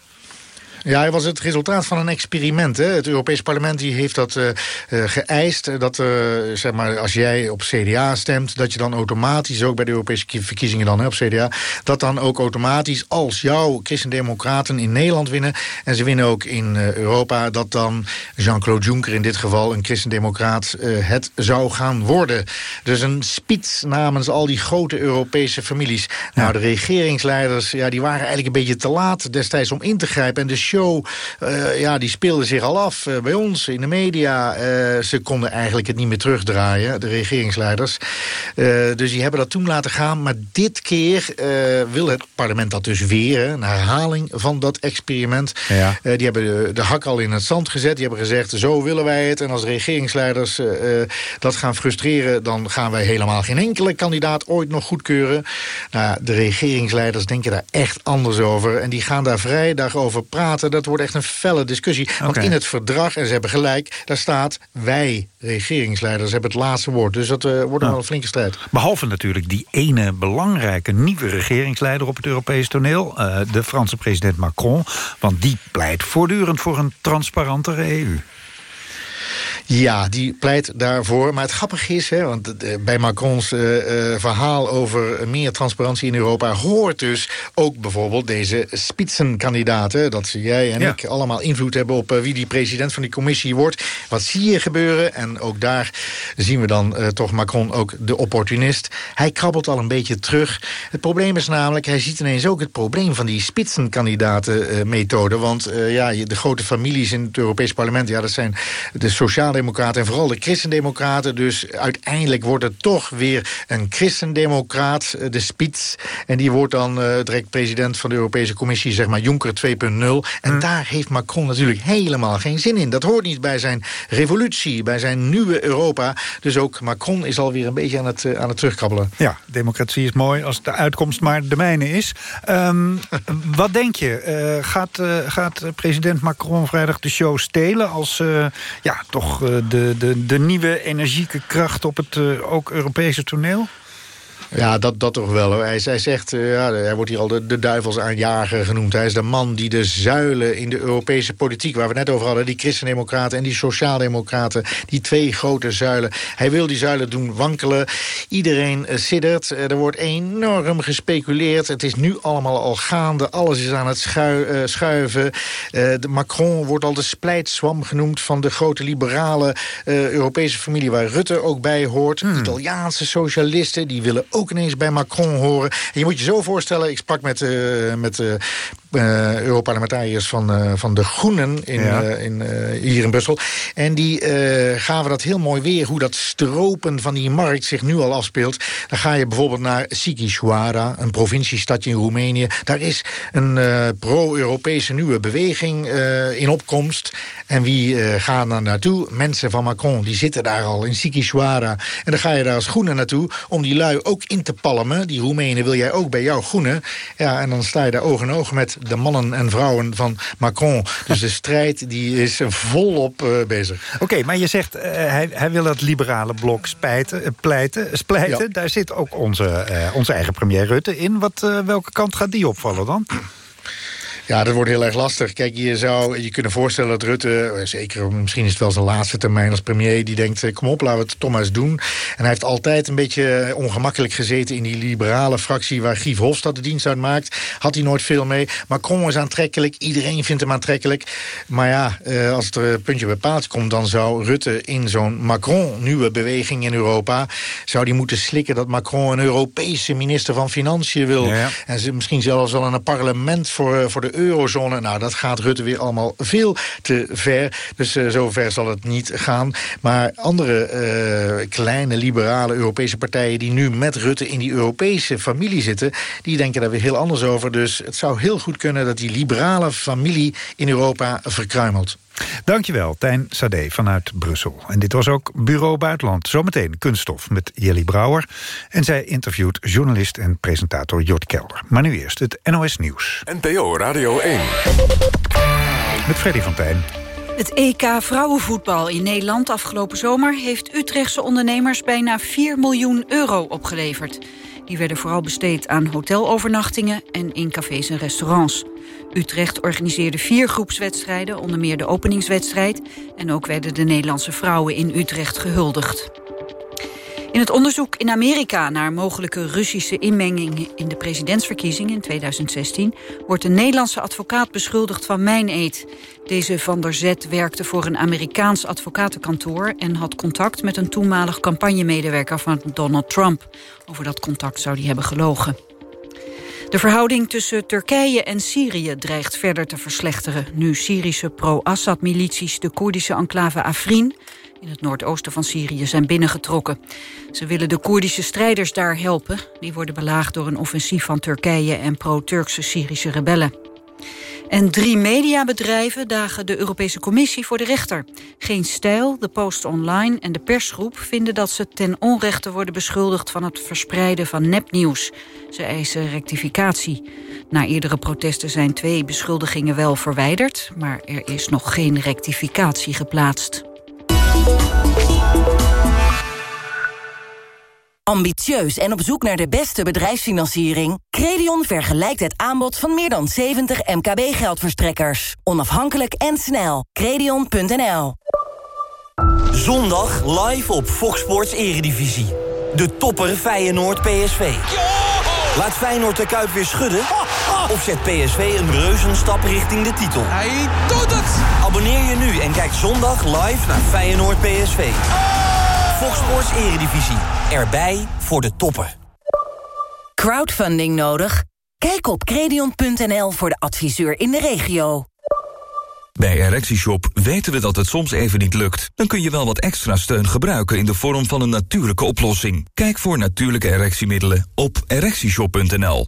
Speaker 26: Ja, hij was het resultaat van een experiment. Hè. Het Europees Parlement die heeft dat uh, geëist. Dat uh, zeg maar, als jij op CDA stemt, dat je dan automatisch, ook bij de Europese verkiezingen dan hè, op CDA, dat dan ook automatisch, als jouw christendemocraten in Nederland winnen, en ze winnen ook in Europa, dat dan Jean-Claude Juncker in dit geval, een christendemocraat, het zou gaan worden. Dus een spits namens al die grote Europese families. Nou, de regeringsleiders, ja, die waren eigenlijk een beetje te laat destijds om in te grijpen. En de show, uh, ja, die speelde zich al af uh, bij ons in de media. Uh, ze konden eigenlijk het niet meer terugdraaien, de regeringsleiders. dus die hebben dat toen laten gaan. Maar dit keer wil het parlement dat dus weer. Een herhaling van dat experiment.
Speaker 14: Ja.
Speaker 26: die hebben de, de, hak al in het zand gezet. Die hebben gezegd, zo willen wij het. En als regeringsleiders dat gaan frustreren... dan gaan wij helemaal geen enkele kandidaat ooit nog goedkeuren. Nou, de regeringsleiders denken daar echt anders over. En die gaan daar vrij daarover praten dat wordt echt een felle discussie. Want in het verdrag, en ze hebben gelijk, daar staat... wij, regeringsleiders, hebben het laatste woord. Dus dat uh, wordt oh. wel een flinke strijd.
Speaker 14: Behalve natuurlijk die ene belangrijke nieuwe regeringsleider op het Europese toneel... Uh, de Franse president Macron. Want die pleit voortdurend voor een transparantere EU.
Speaker 26: Ja, die pleit daarvoor. Maar het grappige is, hè, want bij Macrons uh, uh, verhaal over meer transparantie in Europa... hoort dus ook bijvoorbeeld deze spitsenkandidaten. Dat jij en ja. ik allemaal invloed hebben op wie die president van die commissie wordt. Wat zie je gebeuren? En ook daar zien we dan toch Macron ook de opportunist. Hij krabbelt al een beetje terug. Het probleem is namelijk, hij ziet ineens ook het probleem... van die spitsenkandidaten-methode. Want ja, de grote families in het Europees parlement... ja, dat zijn de sociaal sociaaldemocraten en vooral de christendemocraten. Dus uiteindelijk wordt het toch weer een christendemocraat, eh, de Spits. En die wordt dan uh, direct president van de Europese Commissie, zeg maar Juncker 2.0. En hmm. daar heeft Macron natuurlijk helemaal geen zin in. Dat hoort niet bij zijn revolutie, bij zijn nieuwe Europa. Dus ook Macron is alweer een beetje aan het, uh, aan het terugkrabbelen.
Speaker 14: Ja, democratie is mooi als de uitkomst maar de mijne is. Um, <laughs> wat denk je? Uh, gaat, gaat president Macron vrijdag de show stelen als ja, toch de, de, de nieuwe energieke kracht op het uh, ook Europese toneel?
Speaker 26: Ja, dat, dat toch wel. Hij, hij zegt, uh, ja, hij wordt hier al de, de duivelsaanjager genoemd. Hij is de man die de zuilen in de Europese politiek... waar we net over hadden, die christendemocraten en die sociaaldemocraten... die twee grote zuilen. Hij wil die zuilen doen wankelen. Iedereen uh, siddert. Uh, er wordt enorm gespeculeerd. Het is nu allemaal al gaande. Alles is aan het schui schuiven. de Macron wordt al de splijtswam genoemd... van de grote liberale Europese familie... waar Rutte ook bij hoort. Hmm. Italiaanse socialisten, die willen ook ineens bij Macron horen. En je moet je zo voorstellen, ik sprak met, uh, met uh, uh, Europarlementariërs van, van de Groenen in, ja. in, hier in Brussel. En die gaven dat heel mooi weer, hoe dat stropen van die markt zich nu al afspeelt. Dan ga je bijvoorbeeld naar Sighisoara, een provinciestadje in Roemenië. Daar is een pro-Europese nieuwe beweging in opkomst. En wie gaan daar naartoe? Mensen van Macron, die zitten daar al in Sighisoara. En dan ga je daar als Groenen naartoe om die lui ook in te palmen. Die Roemenen wil jij ook bij jouw Groenen. Ja, en dan sta je daar oog in oog met de mannen en vrouwen van Macron. Dus de strijd die is volop uh, bezig.
Speaker 14: Oké, okay, maar je zegt, uh, hij, hij wil het liberale blok spijten, uh, pleiten, splijten. Ja. Daar zit ook onze, onze eigen premier Rutte in. Wat, welke kant gaat die opvallen dan?
Speaker 26: Ja, dat wordt heel erg lastig. Kijk, je zou je kunnen voorstellen dat Rutte... Eh, zeker, misschien is het wel zijn laatste termijn als premier... die denkt, eh, kom op, laten we het toch maar eens doen. En hij heeft altijd een beetje eh, ongemakkelijk gezeten... in die liberale fractie waar Guy Verhofstadt de dienst uit maakt. Had hij nooit veel mee. Macron is aantrekkelijk, iedereen vindt hem aantrekkelijk. Maar ja, als het er puntje bij paaltje komt... dan zou Rutte in zo'n Macron-nieuwe beweging in Europa... zou die moeten slikken dat Macron een Europese minister van Financiën wil. Ja, ja. En ze misschien zelfs wel een parlement voor, voor de eurozone. Nou, dat gaat Rutte weer allemaal veel te ver. Dus uh, zover zal het niet gaan. Maar andere uh, kleine liberale Europese partijen... die nu met Rutte in die Europese familie zitten... die denken daar weer heel anders over. Dus het zou heel goed kunnen dat die liberale familie in Europa verkruimelt.
Speaker 14: Dankjewel, Tijn Sade vanuit Brussel. En dit was ook Bureau Buitenland. Zometeen kunststof met Jelly Brouwer. En zij interviewt journalist en presentator Jort Kelder. Maar nu eerst het NOS Nieuws.
Speaker 13: NPO Radio 1.
Speaker 14: Met Freddy van Tijn.
Speaker 27: Het EK vrouwenvoetbal in Nederland afgelopen zomer... heeft Utrechtse ondernemers bijna 4 miljoen euro opgeleverd. Die werden vooral besteed aan hotelovernachtingen en in cafés en restaurants. Utrecht organiseerde vier groepswedstrijden, onder meer de openingswedstrijd... en ook werden de Nederlandse vrouwen in Utrecht gehuldigd. In het onderzoek in Amerika naar mogelijke Russische inmenging in de presidentsverkiezing in 2016 wordt een Nederlandse advocaat beschuldigd van mijneed. Deze Van der Zet werkte voor een Amerikaans advocatenkantoor en had contact met een toenmalig campagnemedewerker van Donald Trump. Over dat contact zou hij hebben gelogen. De verhouding tussen Turkije en Syrië dreigt verder te verslechteren... nu Syrische pro-Assad-milities de Koerdische enclave Afrin in het noordoosten van Syrië zijn binnengetrokken. Ze willen de Koerdische strijders daar helpen. Die worden belaagd door een offensief van Turkije en pro-Turkse Syrische rebellen. En drie mediabedrijven dagen de Europese Commissie voor de rechter. Geen Stijl, de Post Online en de persgroep vinden dat ze ten onrechte worden beschuldigd van het verspreiden van nepnieuws. Ze eisen rectificatie. Na eerdere protesten zijn twee beschuldigingen wel verwijderd, maar er is nog geen rectificatie geplaatst.
Speaker 28: Ambitieus en op zoek naar de beste bedrijfsfinanciering? Credion vergelijkt het aanbod van meer dan 70 MKB-geldverstrekkers. Onafhankelijk en snel. Credion.nl
Speaker 29: Zondag live op Fox Sports Eredivisie. De topper Feyenoord PSV. Laat Feyenoord de Kuip weer schudden? Of zet PSV een reuzenstap richting de titel? Hij doet het! Abonneer je nu en kijk zondag live naar Feyenoord PSV. Fox Sports Eredivisie. Erbij voor de toppen.
Speaker 28: Crowdfunding nodig? Kijk op credion.nl voor de adviseur in de regio.
Speaker 10: Bij ErectieShop weten we dat het soms even niet lukt. Dan kun je wel wat extra steun gebruiken in de vorm van een natuurlijke oplossing. Kijk voor natuurlijke erectiemiddelen op ErectieShop.nl.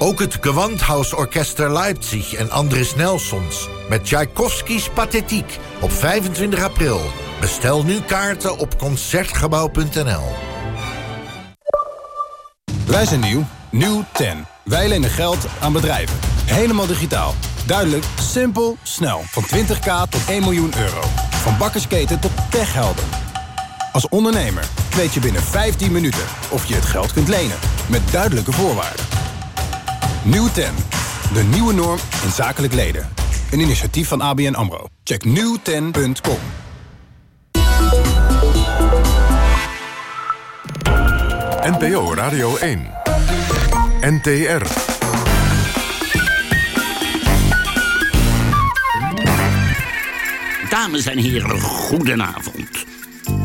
Speaker 30: Ook het Gewandhausorchester Leipzig en Andris Nelsons... met Tchaikovskis Pathetiek op 25 april. Bestel nu kaarten op Concertgebouw.nl.
Speaker 31: Wij zijn nieuw. Nieuw 10. Wij lenen geld aan bedrijven. Helemaal digitaal. Duidelijk, simpel, snel. Van 20k tot 1 miljoen euro. Van bakkersketen tot techhelden. Als ondernemer weet je binnen 15 minuten of je het geld kunt lenen. Met duidelijke voorwaarden. Nieuw 10. De nieuwe norm in zakelijk leden. Een initiatief van ABN AMRO. Check nieuwten.com.
Speaker 13: NPO Radio 1. NTR.
Speaker 32: Dames en heren, goedenavond.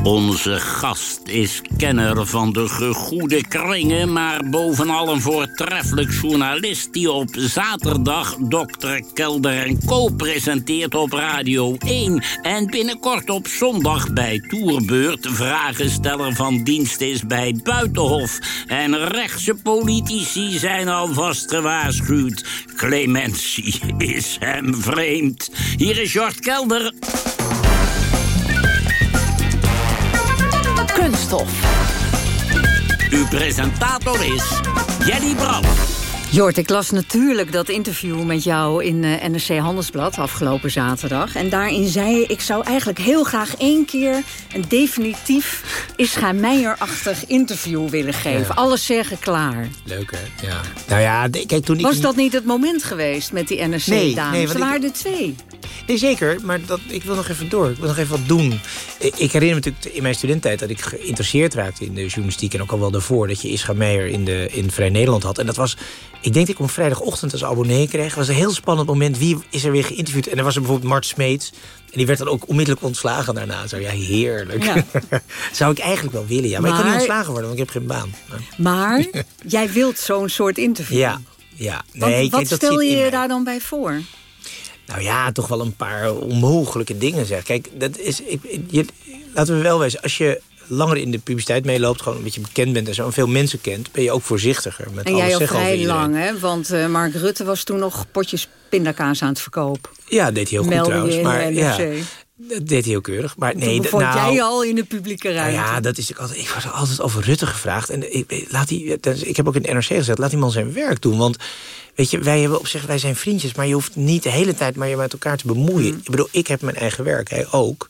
Speaker 32: Onze gast is kenner van de gegoede kringen... maar bovenal een voortreffelijk journalist... die op zaterdag Dr. Kelder en Co. presenteert op Radio 1... en binnenkort op zondag bij Tourbeurt... vragensteller van dienst is bij Buitenhof. En rechtse politici zijn alvast gewaarschuwd. Clementie is hem vreemd. Hier is Jort Kelder...
Speaker 27: Kunststof.
Speaker 32: Uw presentator is Jelly Brouwer.
Speaker 27: Jort, ik las natuurlijk dat interview met jou in uh, NRC Handelsblad afgelopen zaterdag. En daarin zei je, ik zou eigenlijk heel graag één keer een definitief Ischa Meijer-achtig interview willen geven.
Speaker 33: Ja.
Speaker 27: Alles zeggen klaar.
Speaker 33: Leuk, hè? Ja. Nou ja, kijk, toen ik...
Speaker 27: Was dat niet het moment geweest met die NRC-dames?
Speaker 33: Nee, nee,
Speaker 27: er waren
Speaker 33: ik-
Speaker 27: er twee.
Speaker 34: Nee, zeker. Maar dat, ik wil nog even door. Ik wil nog even wat doen. Ik, herinner me natuurlijk in mijn studententijd... dat ik geïnteresseerd raakte in de journalistiek... en ook al wel daarvoor dat je Ischa Meijer in, de, in Vrij Nederland had. En dat was... Ik denk dat ik op vrijdagochtend als abonnee kreeg. Was een heel spannend moment. Wie is er weer geïnterviewd? En er was er bijvoorbeeld Mart Smeets. En die werd dan ook onmiddellijk ontslagen daarna. Zo, ja, heerlijk. Ja. <laughs> Zou ik eigenlijk wel willen, ja. Maar, maar, ik kan niet ontslagen worden, want ik heb geen baan.
Speaker 35: Maar <laughs> jij wilt zo'n soort interview.
Speaker 34: Ja, ja. Nee,
Speaker 35: wat stel je je daar dan bij voor?
Speaker 34: Nou ja, toch wel een paar onmogelijke dingen zeg. Kijk, dat is, ik, je, laten we wel wezen, als je langer in de publiciteit meeloopt... gewoon een beetje bekend bent en zo en veel mensen kent... ben je ook voorzichtiger met
Speaker 35: en
Speaker 34: alles
Speaker 35: jij al
Speaker 34: vrij
Speaker 35: lang, hè? Want uh, Mark Rutte was toen nog potjes pindakaas aan het verkopen.
Speaker 34: Ja, deed hij heel goed trouwens. Maar,
Speaker 35: ja,
Speaker 34: dat deed hij heel keurig. Maar nee,
Speaker 35: Toen vond
Speaker 34: nou,
Speaker 35: jij al in de publieke ruimte.
Speaker 34: Nou ja, dat is, ik, altijd, ik word altijd over Rutte gevraagd. En ik, laat die, ik heb ook in de NRC gezegd, laat die man zijn werk doen. Want weet je, wij hebben op zich, wij zijn vriendjes... maar je hoeft niet de hele tijd maar je met elkaar te bemoeien. Ik bedoel, ik heb mijn eigen werk, hij ook.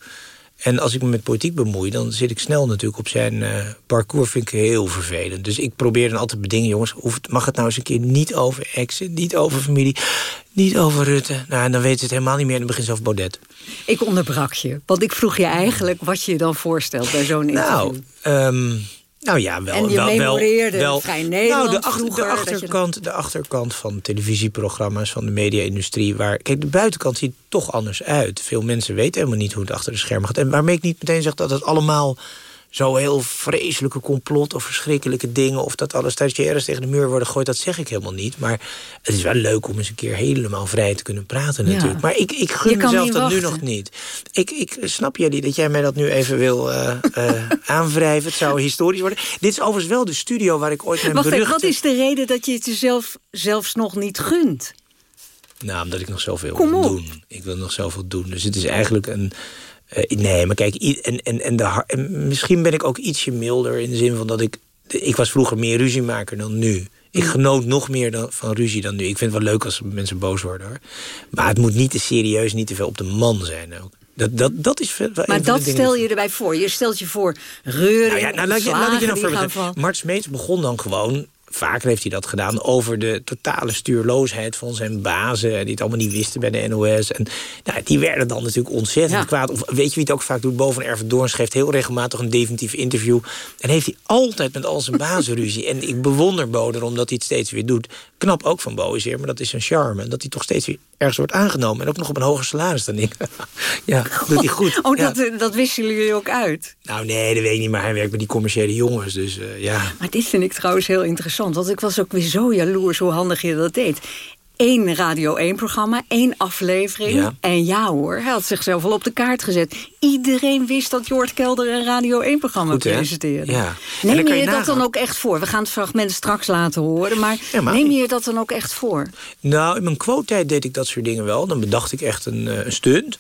Speaker 34: En als ik me met politiek bemoei, dan zit ik snel natuurlijk op zijn uh, parcours. Vind ik heel vervelend. Dus ik probeer dan altijd bedingen, jongens, mag het nou eens een keer niet over exen, niet over familie, niet over Rutte. Nou, en dan weten ze het helemaal niet meer en dan begint ze over Baudet.
Speaker 35: Ik onderbrak je, want ik vroeg je eigenlijk wat je je dan voorstelt bij zo'n interview.
Speaker 34: Nou, um, nou ja, wel.
Speaker 35: En je
Speaker 34: wel,
Speaker 35: memoreerde
Speaker 34: wel,
Speaker 35: Vrij Nederland
Speaker 34: nou, de, achter,
Speaker 35: vroeger,
Speaker 34: de, achterkant, de achterkant van televisieprogramma's, van de media-industrie. Waar, kijk, de buitenkant ziet toch anders uit. Veel mensen weten helemaal niet hoe het achter de schermen gaat. En waarmee ik niet meteen zeg dat het allemaal zo heel vreselijke complot of verschrikkelijke dingen... of dat alle stagiaires tegen de muur worden gegooid, dat zeg ik helemaal niet. Maar het is wel leuk om eens een keer helemaal vrij te kunnen praten natuurlijk. Ja. Maar ik, ik gun mezelf dat nu nog niet. Ik, ik snap jullie dat jij mij dat nu even wil uh, uh, <laughs> aanwrijven. Het zou historisch worden. Dit is overigens wel de studio waar ik ooit mijn
Speaker 35: Wacht,
Speaker 34: beruchte...
Speaker 35: Wat is de reden dat je het jezelf zelfs nog niet gunt?
Speaker 34: Nou, omdat ik nog zoveel wil doen. Ik wil nog zoveel doen. Dus het is eigenlijk een... Uh, nee, maar kijk, en, en, en, de, en misschien ben ik ook ietsje milder in de zin van dat ik... Ik was vroeger meer ruziemaker dan nu. Ik genoot nog meer dan, van ruzie dan nu. Ik vind het wel leuk als mensen boos worden, hoor. Maar het moet niet te serieus, niet te veel op de man zijn ook. Dat, dat, dat is wel
Speaker 35: maar dat stel je erbij voor. Je stelt je voor reuring,
Speaker 34: nou ja, nou, laat, je, laat ik je nou van... Mart Smeets begon dan gewoon vaker heeft hij dat gedaan... over de totale stuurloosheid van zijn bazen... die het allemaal niet wisten bij de NOS. En nou, die werden dan natuurlijk ontzettend ja. kwaad. Of weet je wie het ook vaak doet? Boven Erven geeft heel regelmatig een definitief interview. En heeft hij altijd met al zijn bazen ruzie. En ik bewonder Bo erom dat hij het steeds weer doet. Knap ook van Bo is maar dat is zijn charme. En dat hij toch steeds weer ergens wordt aangenomen. En ook nog op een hoger salaris dan ik. <laughs> ja, doet hij goed.
Speaker 35: Oh,
Speaker 34: ja.
Speaker 35: dat, dat wisten jullie ook uit?
Speaker 34: Nou nee, dat weet ik niet. Maar hij werkt met die commerciële jongens. Dus uh, ja.
Speaker 35: Maar dit vind ik trouwens heel interessant. Want ik was ook weer zo jaloers hoe handig je dat deed. Eén Radio 1-programma, één aflevering.
Speaker 34: Ja.
Speaker 35: En ja hoor, hij had zichzelf al op de kaart gezet. Iedereen wist dat Jort Kelder een Radio 1-programma presenteerde.
Speaker 34: Ja.
Speaker 35: Neem je
Speaker 34: je
Speaker 35: je dat dan ook echt voor? We gaan het fragment straks laten horen. Maar,
Speaker 34: Ja, maar-
Speaker 35: neem je je dat dan ook echt voor?
Speaker 34: Nou, in mijn quote-tijd deed ik dat soort dingen wel. Dan bedacht ik echt een, eh, een stunt.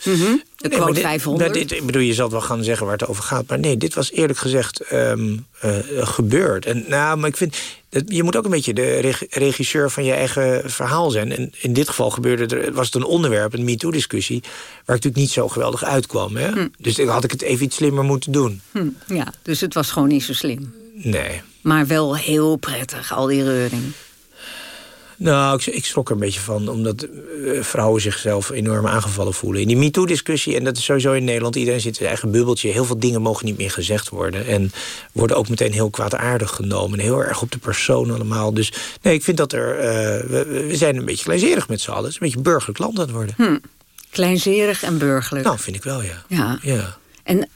Speaker 35: De
Speaker 34: Nee,
Speaker 35: quote
Speaker 34: maar dit-
Speaker 35: 500.
Speaker 34: nou, dit, ik bedoel, je zal het wel gaan zeggen waar het over gaat. Maar nee, dit was eerlijk gezegd ehm, eh, gebeurd. En, nou, maar ik vind... dat- Je moet ook een beetje de reg- regisseur van je eigen verhaal zijn. En in dit geval gebeurde er, was het een onderwerp, een MeToo-discussie... waar ik natuurlijk niet zo geweldig uitkwam. Hè?
Speaker 35: Hm.
Speaker 34: Dus had ik het even iets slimmer moeten doen.
Speaker 35: Hm, ja, dus het was gewoon niet zo slim.
Speaker 34: Nee.
Speaker 35: Maar wel heel prettig, al die reuring.
Speaker 34: Nou, ik, ik schrok er een beetje van, omdat eh, vrouwen zichzelf enorm aangevallen voelen. In die MeToo-discussie, en dat is sowieso in Nederland, iedereen zit in zijn eigen bubbeltje. Heel veel dingen mogen niet meer gezegd worden. En worden ook meteen heel kwaadaardig genomen. En heel erg op de persoon allemaal. Dus nee, ik vind dat er. eh, we, we zijn een beetje kleinzerig met z'n allen. Het is een beetje burgerlijk land aan het worden.
Speaker 35: Hm. Kleinzerig en burgerlijk.
Speaker 34: Nou, vind ik wel, ja.
Speaker 35: Ja.
Speaker 34: ja.
Speaker 35: En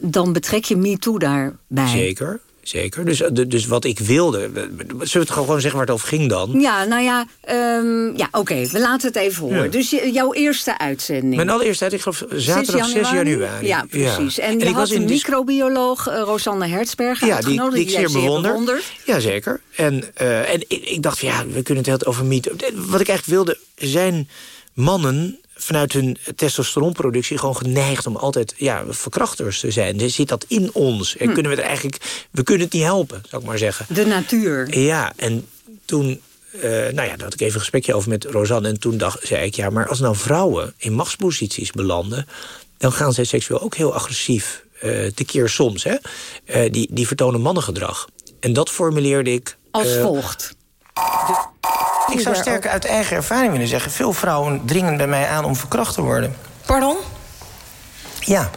Speaker 35: dan betrek je MeToo daarbij.
Speaker 34: Zeker, zeker. Dus, de- dus wat ik wilde. Zullen we het gewoon zeggen waar het over ging dan?
Speaker 35: Ja, nou ja, ehm, ja oké, we laten het even horen.
Speaker 34: Ja.
Speaker 35: Dus jouw eerste uitzending.
Speaker 34: Mijn allereerste tijd, ik geloof zaterdag 6 januari.
Speaker 35: Ja, precies. En, je
Speaker 34: ik
Speaker 35: had
Speaker 34: was in
Speaker 35: een microbioloog, eh, Rosanne Hertzberger,
Speaker 34: Ja, die, die ik zeer bewonder.
Speaker 35: bewondert.
Speaker 34: Jazeker. En, eh, en ik, ik dacht van ja, we kunnen het heel over MeToo. Wat ik eigenlijk wilde, zijn mannen vanuit hun testosteronproductie gewoon geneigd om altijd ja, verkrachters te zijn. Dus zit dat in ons? En
Speaker 35: Hm.
Speaker 34: kunnen we er eigenlijk, we kunnen het niet helpen, zou ik maar zeggen.
Speaker 35: De natuur.
Speaker 34: Ja, en toen, eh, nou ja, daar had ik even een gesprekje over met Rosanne. En toen dacht, zei ik, ja, maar als nou vrouwen in machtsposities belanden... dan gaan zij seksueel ook heel agressief eh tekeer soms. Hè? Eh, die, die vertonen mannengedrag. En dat formuleerde ik...
Speaker 35: Als volgt.
Speaker 34: Ik zou sterker uit eigen ervaring willen zeggen... veel vrouwen dringen bij mij aan om verkracht te worden.
Speaker 35: Pardon?
Speaker 34: Ja.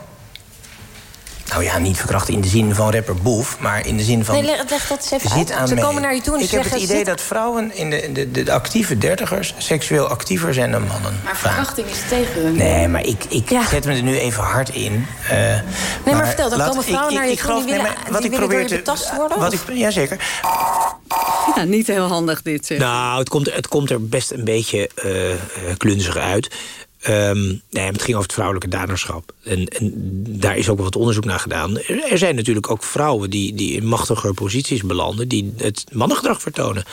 Speaker 34: Nou ja, niet verkracht in de zin van rapper Boef... maar in de zin van...
Speaker 36: Nee, leg, leg dat eens even
Speaker 34: zit
Speaker 36: uit.
Speaker 34: aan
Speaker 36: Ze
Speaker 34: mee.
Speaker 36: komen naar je toe en
Speaker 34: Ik
Speaker 36: ze
Speaker 34: heb het idee
Speaker 36: zit-
Speaker 34: dat vrouwen in de, de, de, de actieve dertigers... seksueel actiever zijn dan mannen.
Speaker 35: Maar verkrachting is tegen hun.
Speaker 34: Nee, maar ik, ik zet me er nu even hard in. Eh,
Speaker 36: Nee, maar vertel, dan
Speaker 34: laat-
Speaker 36: komen vrouwen naar je toe... die
Speaker 34: nee,
Speaker 36: willen,
Speaker 34: maar wat
Speaker 36: die
Speaker 34: ik
Speaker 36: willen door
Speaker 34: probeer
Speaker 36: je
Speaker 34: te-
Speaker 36: betast worden?
Speaker 34: Wat
Speaker 36: of-
Speaker 34: ik, jazeker.
Speaker 35: Ja, niet heel handig dit, zeg.
Speaker 34: Nou, het komt, het komt er best een beetje eh, klunzig uit. Ehm, nee, het ging over het vrouwelijke daderschap. En, en daar is ook wel wat onderzoek naar gedaan. Er, zijn natuurlijk ook vrouwen die, die in machtiger posities belanden... die het mannengedrag vertonen.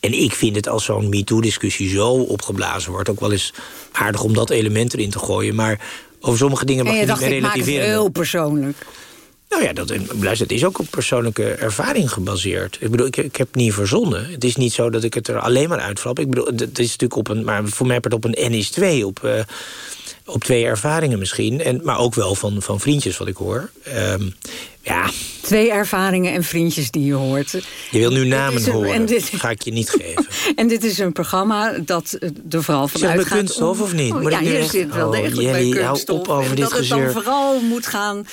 Speaker 34: En ik vind het als zo'n MeToo-discussie zo opgeblazen wordt... ook wel eens aardig om dat element erin te gooien. Maar over sommige dingen mag
Speaker 35: En
Speaker 34: je
Speaker 35: je
Speaker 34: niet
Speaker 35: dacht,
Speaker 34: meer
Speaker 35: ik maak het
Speaker 34: relativeren.
Speaker 35: heel persoonlijk.
Speaker 34: Nou ja, dat, luister, het is ook op persoonlijke ervaring gebaseerd. Ik bedoel, ik, ik heb niet verzonnen. Het is niet zo dat ik het er alleen maar uitflap. Ik bedoel, het is natuurlijk op een... Maar voor mij heb het op een N is 2, op, eh, op twee ervaringen misschien. En, maar ook wel van, van vriendjes, wat ik hoor. Ehm, ja,
Speaker 35: Twee ervaringen en vriendjes die je hoort.
Speaker 34: je wil nu namen
Speaker 35: is een-
Speaker 34: horen.
Speaker 35: dit-
Speaker 34: ga ik je niet geven. <laughs>
Speaker 35: En dit is een programma dat eh, er vooral van
Speaker 34: Zeg bij
Speaker 35: uitgaat...
Speaker 34: Kunststof
Speaker 35: om-
Speaker 34: of niet?
Speaker 35: Oh,
Speaker 34: Moet
Speaker 35: ja,
Speaker 34: echt-
Speaker 35: zit wel
Speaker 34: Oh,
Speaker 35: degelijk bij Kunststof.
Speaker 34: op over
Speaker 35: en
Speaker 34: dit
Speaker 35: dat het dan vooral moet gaan...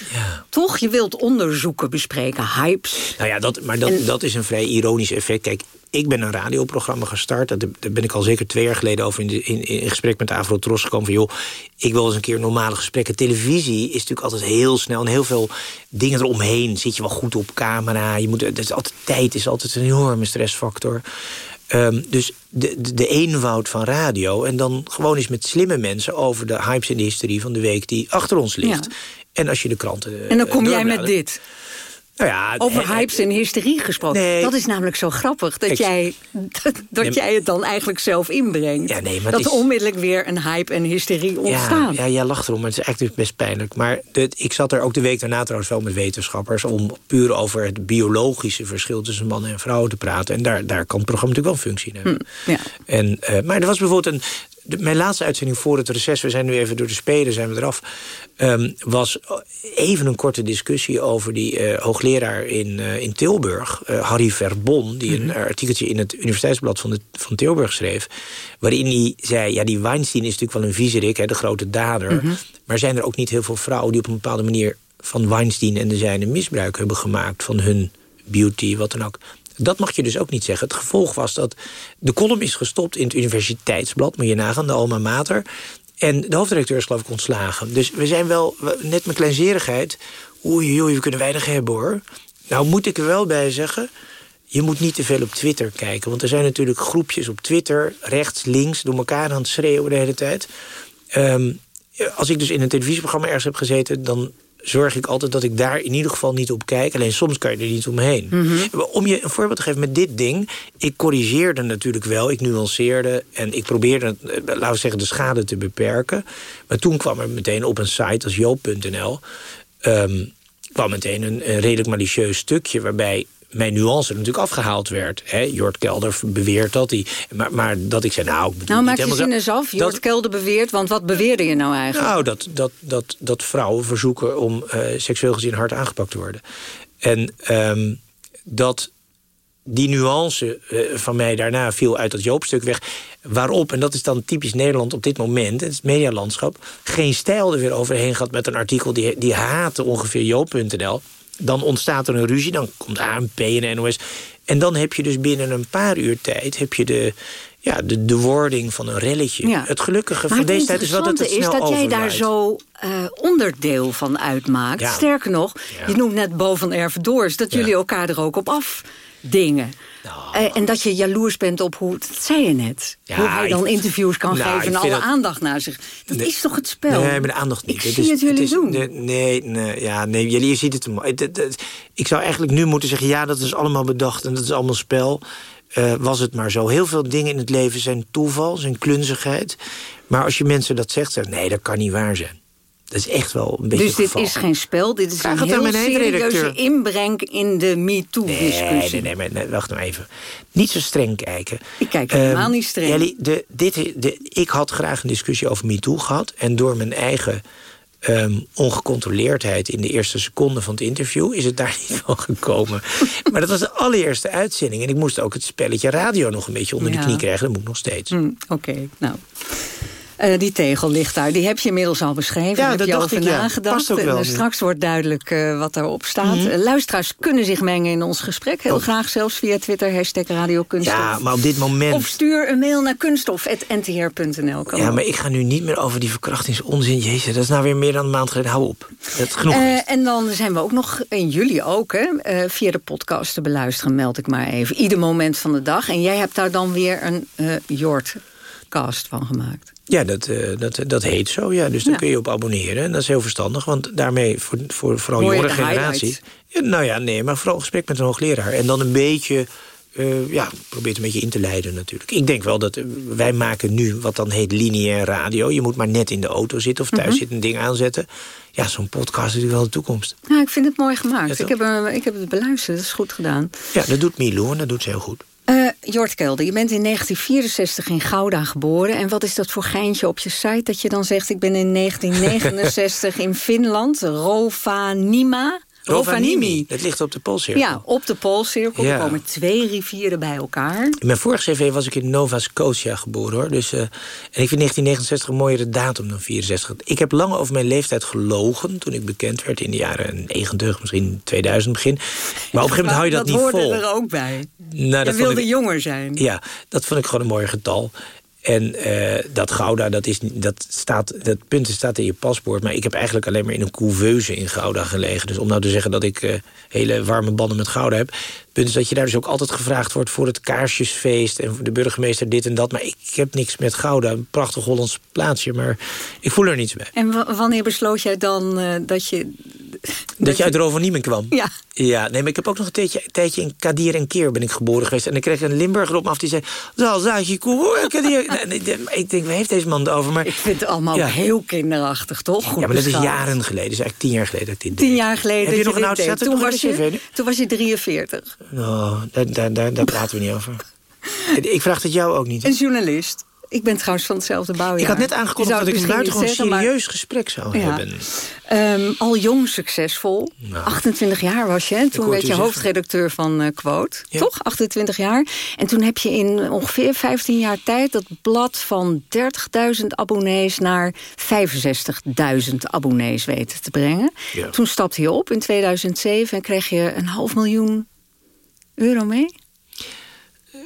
Speaker 35: Toch, je wilt onderzoeken bespreken, hypes.
Speaker 34: Nou ja, dat, maar dat,
Speaker 35: En-
Speaker 34: dat is een vrij ironisch effect. Kijk, ik ben een radioprogramma gestart. Daar ben ik al zeker twee jaar geleden over in, de, in, in gesprek met de Afro-Tros gekomen. Van joh, ik wil eens een keer normale gesprekken. Televisie is natuurlijk altijd heel snel en heel veel dingen eromheen. Zit je wel goed op camera. Je moet, dat is altijd, tijd is altijd een enorme stressfactor. Ehm, dus de, de, de eenvoud van radio. En dan gewoon eens met slimme mensen over de hypes en de hysterie van de week die achter ons ligt.
Speaker 35: Ja.
Speaker 34: En als je de kranten.
Speaker 35: En dan
Speaker 34: eh,
Speaker 35: kom jij met dit.
Speaker 34: Nou ja,
Speaker 35: Over
Speaker 34: eh,
Speaker 35: hypes en hysterie gesproken.
Speaker 34: Nee.
Speaker 35: Dat is namelijk zo grappig. Dat, jij, dat, dat
Speaker 34: Nee,
Speaker 35: jij het dan eigenlijk zelf inbrengt.
Speaker 34: Ja, nee, maar
Speaker 35: dat
Speaker 34: is-
Speaker 35: onmiddellijk weer een hype en hysterie ontstaan.
Speaker 34: Ja, ja, jij lacht erom, maar het is eigenlijk dus best pijnlijk. Maar ik zat er ook de week daarna trouwens wel met wetenschappers... om puur over het biologische verschil tussen mannen en vrouwen te praten. En daar, daar kan het programma natuurlijk wel een functie in hebben.
Speaker 35: ja.
Speaker 34: En, eh, maar er was bijvoorbeeld een... de- mijn laatste uitzending voor het reces... we zijn nu even door de spelen, zijn we eraf... ehm, was even een korte discussie over die eh, hoogleraar in, eh, in Tilburg... eh, Harry Verbon, die een artikeltje in het Universiteitsblad van, de, van Tilburg schreef... waarin hij zei, ja, die Weinstein is natuurlijk wel een viezerik... Hè, de grote dader,
Speaker 35: Mhm.
Speaker 34: maar zijn er ook niet heel veel vrouwen... die op een bepaalde manier van Weinstein en de zijne misbruik hebben gemaakt... van hun beauty, wat dan ook... Dat mag je dus ook niet zeggen. Het gevolg was dat de column is gestopt in het universiteitsblad... moet je nagaan, de Alma Mater. En de hoofddirecteur is geloof ik ontslagen. Dus we zijn wel, we- net met kleinzerigheid... oei, oei, we kunnen weinig hebben hoor. Nou moet ik er wel bij zeggen... je moet niet te veel op Twitter kijken. Want er zijn natuurlijk groepjes op Twitter... rechts, links, door elkaar aan het schreeuwen de hele tijd. Ehm, als ik dus in een televisieprogramma ergens heb gezeten... dan zorg ik altijd dat ik daar in ieder geval niet op kijk. Alleen soms kan je er niet omheen. Om je een voorbeeld te geven met dit ding... ik corrigeerde natuurlijk wel, ik nuanceerde... en ik probeerde, eh, laten we zeggen, de schade te beperken. Maar toen kwam er meteen op een site als joop.nl... ehm, kwam meteen een, een redelijk malicieus stukje... waarbij mijn nuance natuurlijk afgehaald werd. Hè, Jort Kelder beweert dat hij... Maar, maar dat ik zei, nou... Ik
Speaker 35: Nou, maak je zin eens af.
Speaker 34: Dat-
Speaker 35: Jort Kelder beweert, want wat beweerde je nou eigenlijk?
Speaker 34: nou, dat, dat, dat, dat vrouwen verzoeken om eh, seksueel gezien hard aangepakt te worden. En ehm, dat die nuance eh, van mij daarna viel uit dat Joopstuk weg. Waarop, en dat is dan typisch Nederland op dit moment... het medialandschap, geen stijl er weer overheen gaat... met een artikel die, die haatte ongeveer Joop.nl. Dan ontstaat er een ruzie, dan komt ANP en NOS. En dan heb je dus binnen een paar uur tijd... heb je de, ja, de, de wording van een relletje.
Speaker 35: Ja.
Speaker 34: Het gelukkige
Speaker 35: Maar
Speaker 34: van deze tijd is wel dat het snel
Speaker 35: is dat jij daar zo eh, onderdeel van uitmaakt.
Speaker 34: Ja.
Speaker 35: Sterker nog,
Speaker 34: Ja.
Speaker 35: je noemt net Bo van dat jullie elkaar er ook op afdingen.
Speaker 34: Nou.
Speaker 35: Eh, en dat je jaloers bent op hoe... Dat zei je net.
Speaker 34: Ja,
Speaker 35: hoe hij dan interviews kan
Speaker 34: Nou,
Speaker 35: geven en alle
Speaker 34: dat-
Speaker 35: aandacht naar zich. Dat
Speaker 34: Nee.
Speaker 35: is toch het spel?
Speaker 34: Nee, maar de aandacht niet.
Speaker 35: Ik
Speaker 34: Dit
Speaker 35: zie
Speaker 34: is-
Speaker 35: het jullie
Speaker 34: is-
Speaker 35: doen.
Speaker 34: Nee, nee, nee, ja, nee, jullie ziet het... het- het- het- Ik zou eigenlijk nu moeten zeggen... ja, dat is allemaal bedacht en dat is allemaal spel. Eh, was het maar zo. Heel veel dingen in het leven zijn toeval, zijn klunzigheid. Maar als je mensen dat zegt, zeggen nee, dat kan niet waar zijn. Dat is echt wel een beetje
Speaker 35: Dus dit
Speaker 34: geval.
Speaker 35: is geen spel, dit is
Speaker 34: Vraag
Speaker 35: een heel serieuze inbreng in de MeToo-discussie.
Speaker 34: Nee, nee, nee, wacht nou even. Niet zo streng kijken.
Speaker 35: Ik kijk helemaal
Speaker 34: Ehm,
Speaker 35: niet streng.
Speaker 34: Jelly, de, dit, de, ik had graag een discussie over MeToo gehad. En door mijn eigen ehm, ongecontroleerdheid in de eerste seconde van het interview... is het daar <laughs> niet van gekomen. maar dat was de allereerste uitzending. En ik moest ook het spelletje radio nog een beetje onder
Speaker 35: Ja.
Speaker 34: de knie krijgen. Dat moet ik nog steeds.
Speaker 35: Hm, Oké, nou. Eh, die tegel ligt daar. Die heb je inmiddels al beschreven.
Speaker 34: Ja,
Speaker 35: daar heb
Speaker 34: dat
Speaker 35: je
Speaker 34: dacht
Speaker 35: over
Speaker 34: ik,
Speaker 35: nagedacht.
Speaker 34: Ook
Speaker 35: En,
Speaker 34: wel
Speaker 35: eh, straks wordt duidelijk eh, wat daarop staat.
Speaker 34: Mhm.
Speaker 35: Luisteraars kunnen zich mengen in ons gesprek. Heel graag zelfs via Twitter, hashtag Radio Kunststof.
Speaker 34: Ja, maar op dit moment...
Speaker 35: Of stuur een mail naar kunststof.ntr.nl.
Speaker 34: Ja, maar ik ga nu niet meer over die verkrachtingsonzin. Jezus, dat is nou weer meer dan een maand geleden. Hou op. Dat is genoeg.
Speaker 35: En dan zijn we ook nog, in juli ook, hè, via de podcast te beluisteren, meld ik maar even. Ieder moment van de dag. En jij hebt daar dan weer een eh Jort-cast van gemaakt.
Speaker 34: Ja, dat, eh, dat, dat heet zo, ja. Dus daar
Speaker 35: Ja.
Speaker 34: kun je op abonneren. En dat is heel verstandig, want daarmee voor, voor vooral
Speaker 35: je
Speaker 34: jongere generatie... Ja, nou ja, nee, maar vooral gesprek met een hoogleraar. En dan een beetje, eh, ja, probeert een beetje in te leiden natuurlijk. Ik denk wel dat eh, wij maken nu wat dan heet lineair radio. Je moet maar net in de auto zitten of thuis
Speaker 35: Mhm.
Speaker 34: zitten, een ding aanzetten. Ja, zo'n podcast is natuurlijk wel de toekomst.
Speaker 35: Ja, ik vind het mooi gemaakt. ik, heb, ik heb het beluisterd, dat is goed gedaan.
Speaker 34: Ja, dat doet Milou en dat doet ze heel goed.
Speaker 35: Jort Kelder, je bent in 1964 in Gouda geboren. En wat is dat voor geintje op je site dat je dan zegt... ik ben in <laughs> 1969 in Finland, Rovaniemi.
Speaker 34: Rovaniemi, dat ligt op de Poolcirkel.
Speaker 35: Ja, op de Poolcirkel.
Speaker 34: Ja.
Speaker 35: Er komen twee rivieren bij elkaar.
Speaker 34: In mijn vorige cv was ik in Nova Scotia geboren, hoor. Dus, eh, en ik vind 1969 een mooiere datum dan 64. Ik heb lang over mijn leeftijd gelogen toen ik bekend werd in de jaren 90, misschien 2000 begin. Maar op een gegeven moment <laughs> hou je dat, niet
Speaker 35: hoorde
Speaker 34: vol.
Speaker 35: er ook bij.
Speaker 34: Nou, dat
Speaker 35: wilde
Speaker 34: ik-
Speaker 35: jonger zijn.
Speaker 34: Ja, dat vond ik gewoon een mooi getal. En eh, dat Gouda, dat, is, dat, staat, dat punt staat in je paspoort. Maar ik heb eigenlijk alleen maar in een couveuse in Gouda gelegen. Dus om nou te zeggen dat ik eh, hele warme banden met Gouda heb. Het punt is dat je daar dus ook altijd gevraagd wordt voor het kaarsjesfeest. En de burgemeester dit en dat. Maar ik heb niks met Gouda. Een prachtig Hollands plaatsje. Maar ik voel er niets bij.
Speaker 35: En wa- wanneer besloot jij dan eh, dat je...
Speaker 34: Dat je uit Rovaniemi kwam?
Speaker 35: Ja.
Speaker 34: Ja, nee, maar ik heb ook nog een tijdje, tijdje in Kadir en Keer ben ik geboren geweest. En dan kreeg ik een Limburger op me af die zei... Zal zag je koe, <laughs> Kadir. Ik denk, waar heeft deze man het over? Maar,
Speaker 35: Ik vind het allemaal
Speaker 34: Ja.
Speaker 35: heel kinderachtig, toch? Goed
Speaker 34: ja, maar dat is jaren geleden. Dat is eigenlijk tien jaar geleden dat ik dit
Speaker 35: Tien jaar geleden
Speaker 34: Heb je nog een oud
Speaker 35: dit
Speaker 34: staat
Speaker 35: deed.
Speaker 34: er
Speaker 35: Toen was, je, toen was je 43.
Speaker 34: Oh, daar, daar, daar, daar praten we niet over. <laughs> Ik vraag het jou ook niet.
Speaker 35: Een journalist. Ik ben trouwens van hetzelfde bouwjaar.
Speaker 34: Ik had net aangekondigd dat ik
Speaker 35: het
Speaker 34: een buitengewoon serieus gesprek zou
Speaker 35: Ja.
Speaker 34: hebben.
Speaker 35: Ehm, al jong succesvol. 28 jaar was je. En toen werd je
Speaker 34: zeggen.
Speaker 35: hoofdredacteur van eh, Quote. Toch? 28 jaar. En toen heb je in ongeveer 15 jaar tijd... dat blad van 30.000 abonnees naar 65.000 abonnees weten te brengen.
Speaker 34: Ja.
Speaker 35: Toen stapte je op in 2007 en kreeg je een half miljoen euro mee.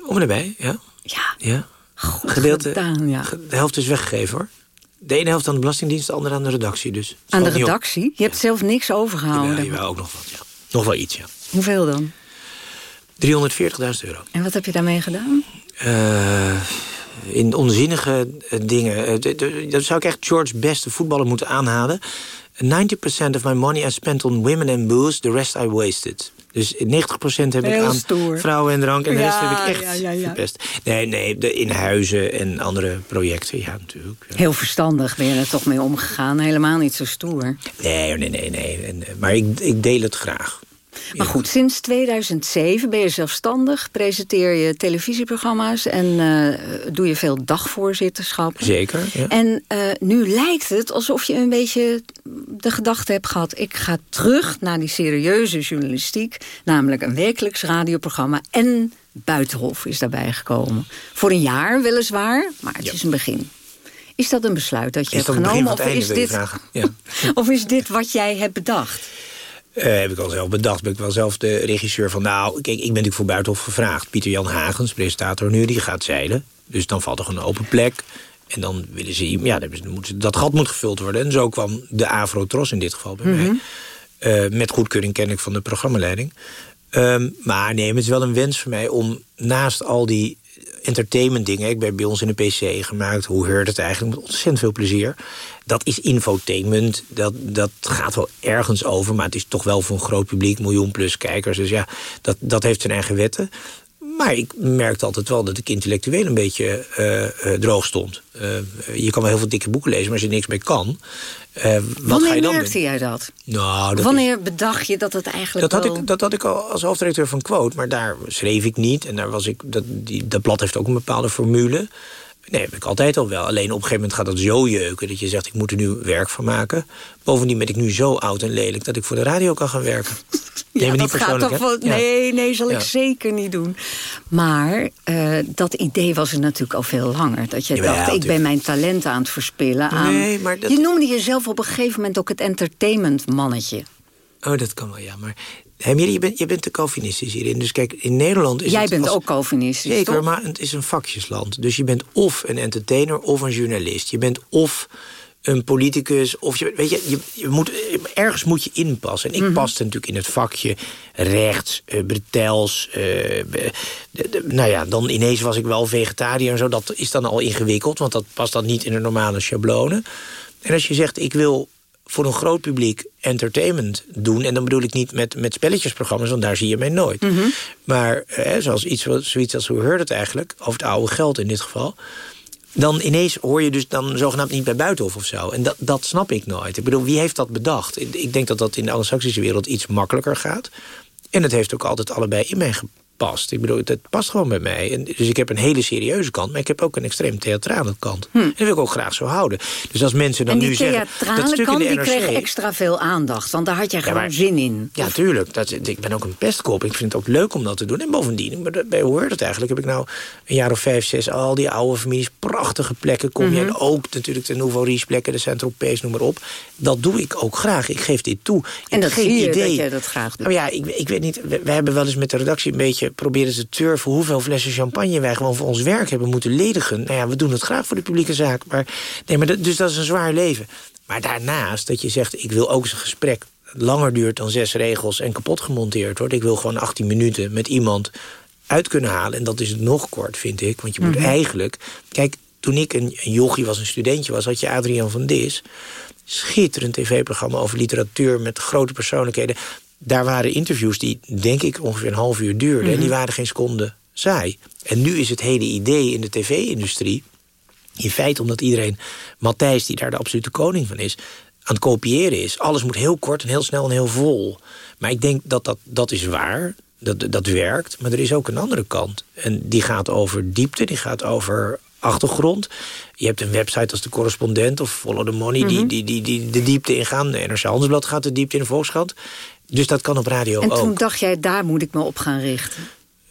Speaker 34: Om en erbij, ja.
Speaker 35: Ja.
Speaker 34: ja.
Speaker 35: Goed
Speaker 34: Gedeelte,
Speaker 35: gedaan, ja.
Speaker 34: De helft is weggegeven, hoor. De ene helft aan de Belastingdienst, de andere aan de redactie. Dus
Speaker 35: Aan de redactie? Je hebt zelf niks overgehouden.
Speaker 34: Ja, jawel, ook nog wat, ja. Nog wel iets, ja.
Speaker 35: Hoeveel dan?
Speaker 34: 340.000 euro.
Speaker 35: En wat heb je daarmee gedaan?
Speaker 34: Eh, in onzinnige eh, dingen. Eh, d- d- Dat zou ik echt George Best, de voetballer, moeten aanhalen. 90% of my money I spent on women and booze, the rest I wasted. Dus 90% heb ik aan
Speaker 35: stoer.
Speaker 34: vrouwen en drank... en de rest heb ik echt
Speaker 35: ja, ja, ja.
Speaker 34: verpest. Nee, nee, de, in huizen en andere projecten, ja, natuurlijk. ja.
Speaker 35: Heel verstandig ben je er toch mee omgegaan. Helemaal niet zo stoer.
Speaker 34: Nee, nee, nee, nee. En, eh, maar ik, ik deel het graag.
Speaker 35: Maar goed, sinds 2007 ben je zelfstandig. Presenteer je televisieprogramma's. En eh, doe je veel dagvoorzitterschappen.
Speaker 34: Zeker, ja.
Speaker 35: En eh, nu lijkt het alsof je een beetje de gedachte hebt gehad... ik ga terug naar die serieuze journalistiek. Namelijk een wekelijks radioprogramma. En Buitenhof is daarbij gekomen. Voor een jaar weliswaar, maar het is een begin. Is dat een besluit dat je
Speaker 34: Is
Speaker 35: hebt genomen? Of is, dit? <laughs>
Speaker 34: Ja.
Speaker 35: of is dit wat jij hebt bedacht?
Speaker 34: Eh, heb ik al zelf bedacht. Ben ik wel zelf de regisseur van... Nou, kijk, ik ben natuurlijk voor Buitenhof gevraagd. Pieter Jan Hagens, presentator nu, die gaat zeilen. Dus dan valt er gewoon een open plek. En dan willen ze... Ja, dan moet dat gat moet gevuld worden. En zo kwam de Afro-Tros in dit geval bij mij. Eh, met goedkeuring ken ik van de programmaleiding. Ehm, maar nee, het is wel een wens voor mij om naast al die entertainment dingen... ik ben bij ons in een pc gemaakt, hoe heurt het eigenlijk? Met ontzettend veel plezier. Dat is infotainment, dat, dat gaat wel ergens over... maar het is toch wel voor een groot publiek, miljoen plus kijkers. Dus ja, dat, dat heeft zijn eigen wetten. Maar ik merkte altijd wel dat ik intellectueel een beetje eh, eh, droog stond. Eh, je kan wel heel veel dikke boeken lezen, maar als je niks mee kan... wat
Speaker 35: Wanneer
Speaker 34: ga je dan
Speaker 35: merkte
Speaker 34: doen?
Speaker 35: jij dat?
Speaker 34: Nou, dat is-
Speaker 35: Wanneer bedacht je dat het eigenlijk
Speaker 34: dat had, ik, dat had ik al als hoofdredacteur van Quote, maar daar schreef ik niet. En daar was ik, dat, die, dat blad heeft ook een bepaalde formule. Nee, heb ik altijd al wel. Alleen op een gegeven moment gaat dat zo jeuken... dat je zegt, ik moet er nu werk van maken. Bovendien ben ik nu zo oud en lelijk... dat ik voor de radio kan gaan werken. <laughs>
Speaker 35: Ja,
Speaker 34: niet
Speaker 35: dat gaat toch wel... Nee, nee, zal ik zeker niet doen. Maar eh, dat idee was er natuurlijk al veel langer. Dat je dacht, ik ben mijn talent aan het verspillen. Aan...
Speaker 34: Nee, maar dat-
Speaker 35: Je noemde jezelf op een gegeven moment ook het entertainment mannetje.
Speaker 34: Oh, dat kan wel, ja. Maar Hermine, je bent, je bent te Calvinistisch hierin. Dus kijk, in Nederland is
Speaker 35: Jij
Speaker 34: het
Speaker 35: bent
Speaker 34: als-
Speaker 35: ook Calvinistisch,
Speaker 34: Zeker,
Speaker 35: toch?
Speaker 34: maar het is een vakjesland. Dus je bent of een entertainer of een journalist. Je bent of een politicus. Of je, weet je, je, je moet, ergens moet je inpassen. En ik
Speaker 35: Mhm.
Speaker 34: paste natuurlijk in het vakje rechts, eh bretels. eh, de- de- nou ja, dan ineens was ik wel vegetariër en zo. Dat is dan al ingewikkeld, want dat past dan niet in de normale schablonen. En als je zegt, ik wil voor een groot publiek entertainment doen... en dan bedoel ik niet met, met spelletjesprogramma's, want daar zie je mij nooit.
Speaker 35: Mhm.
Speaker 34: Maar eh, zoals iets, zoiets als hoe heurt het eigenlijk... over het oude geld in dit geval... dan ineens hoor je dus dan zogenaamd niet bij Buitenhof of zo. En dat, dat snap ik nooit. Ik bedoel, wie heeft dat bedacht? Ik, denk dat dat in de anglo-saxische wereld iets makkelijker gaat. En het heeft ook altijd allebei in mij gepast. Ik bedoel, het past gewoon bij mij. En, dus ik heb een hele serieuze kant, maar ik heb ook een extreem theatrale kant. En dat wil ik ook graag zo houden. Dus als mensen dan
Speaker 35: Hm. en die
Speaker 34: nu zeggen... dat
Speaker 35: theatrale
Speaker 34: stuk in
Speaker 35: kant die
Speaker 34: NRC,
Speaker 35: kreeg extra veel aandacht. Want daar had jij gewoon
Speaker 34: maar-
Speaker 35: zin in.
Speaker 34: ja, tuurlijk. Dat, ik ben ook een pestkop. Ik vind het ook leuk om dat te doen. En bovendien, maar bij hoe hoort het eigenlijk? Heb ik nou een jaar of vijf, zes, al die oude families, prachtige plekken kom je.
Speaker 35: Mhm.
Speaker 34: En ook natuurlijk de Nouveau Riche plekken, de Saint-Tropez, noem maar op. Dat doe ik ook graag. Ik geef dit toe. Ik
Speaker 35: En dat
Speaker 34: geen
Speaker 35: zie je
Speaker 34: idee.
Speaker 35: dat jij dat graag doet.
Speaker 34: Nou ja, ik, ik weet niet. We, we hebben wel eens met de redactie een beetje proberen te turven hoeveel flessen champagne wij gewoon voor ons werk hebben moeten ledigen. Nou ja, we doen het graag voor de publieke zaak. Maar, nee, maar dat, dus dat is een zwaar leven. Maar daarnaast dat je zegt, ik wil ook eens een gesprek langer duurt dan zes regels en kapot gemonteerd wordt. Ik wil gewoon 18 minuten met iemand uit kunnen halen. En dat is nog kort, vind ik. Want je moet
Speaker 35: Mhm.
Speaker 34: eigenlijk... Kijk, toen ik een, een jochie was, een studentje was... had je Adriaan van Dis. Schitterend tv-programma over literatuur... met grote persoonlijkheden. Daar waren interviews die, denk ik, ongeveer een half uur duurden. En die waren geen seconde saai. En nu is het hele idee in de tv-industrie... in feite omdat iedereen... Matthijs, die daar de absolute koning van is... aan het kopiëren is. Alles moet heel kort en heel snel en heel vol. Maar ik denk dat dat, dat is waar... Dat, dat werkt, maar er is ook een andere kant. En die gaat over diepte, die gaat over achtergrond. Je hebt een website als de correspondent of Follow the Money...
Speaker 35: Mhm.
Speaker 34: die, die, die, die de diepte ingaan. De NRC Handelsblad gaat de diepte in de Volkskrant. Dus dat kan op radio
Speaker 35: En
Speaker 34: ook.
Speaker 35: toen dacht jij, daar moet ik me op gaan richten.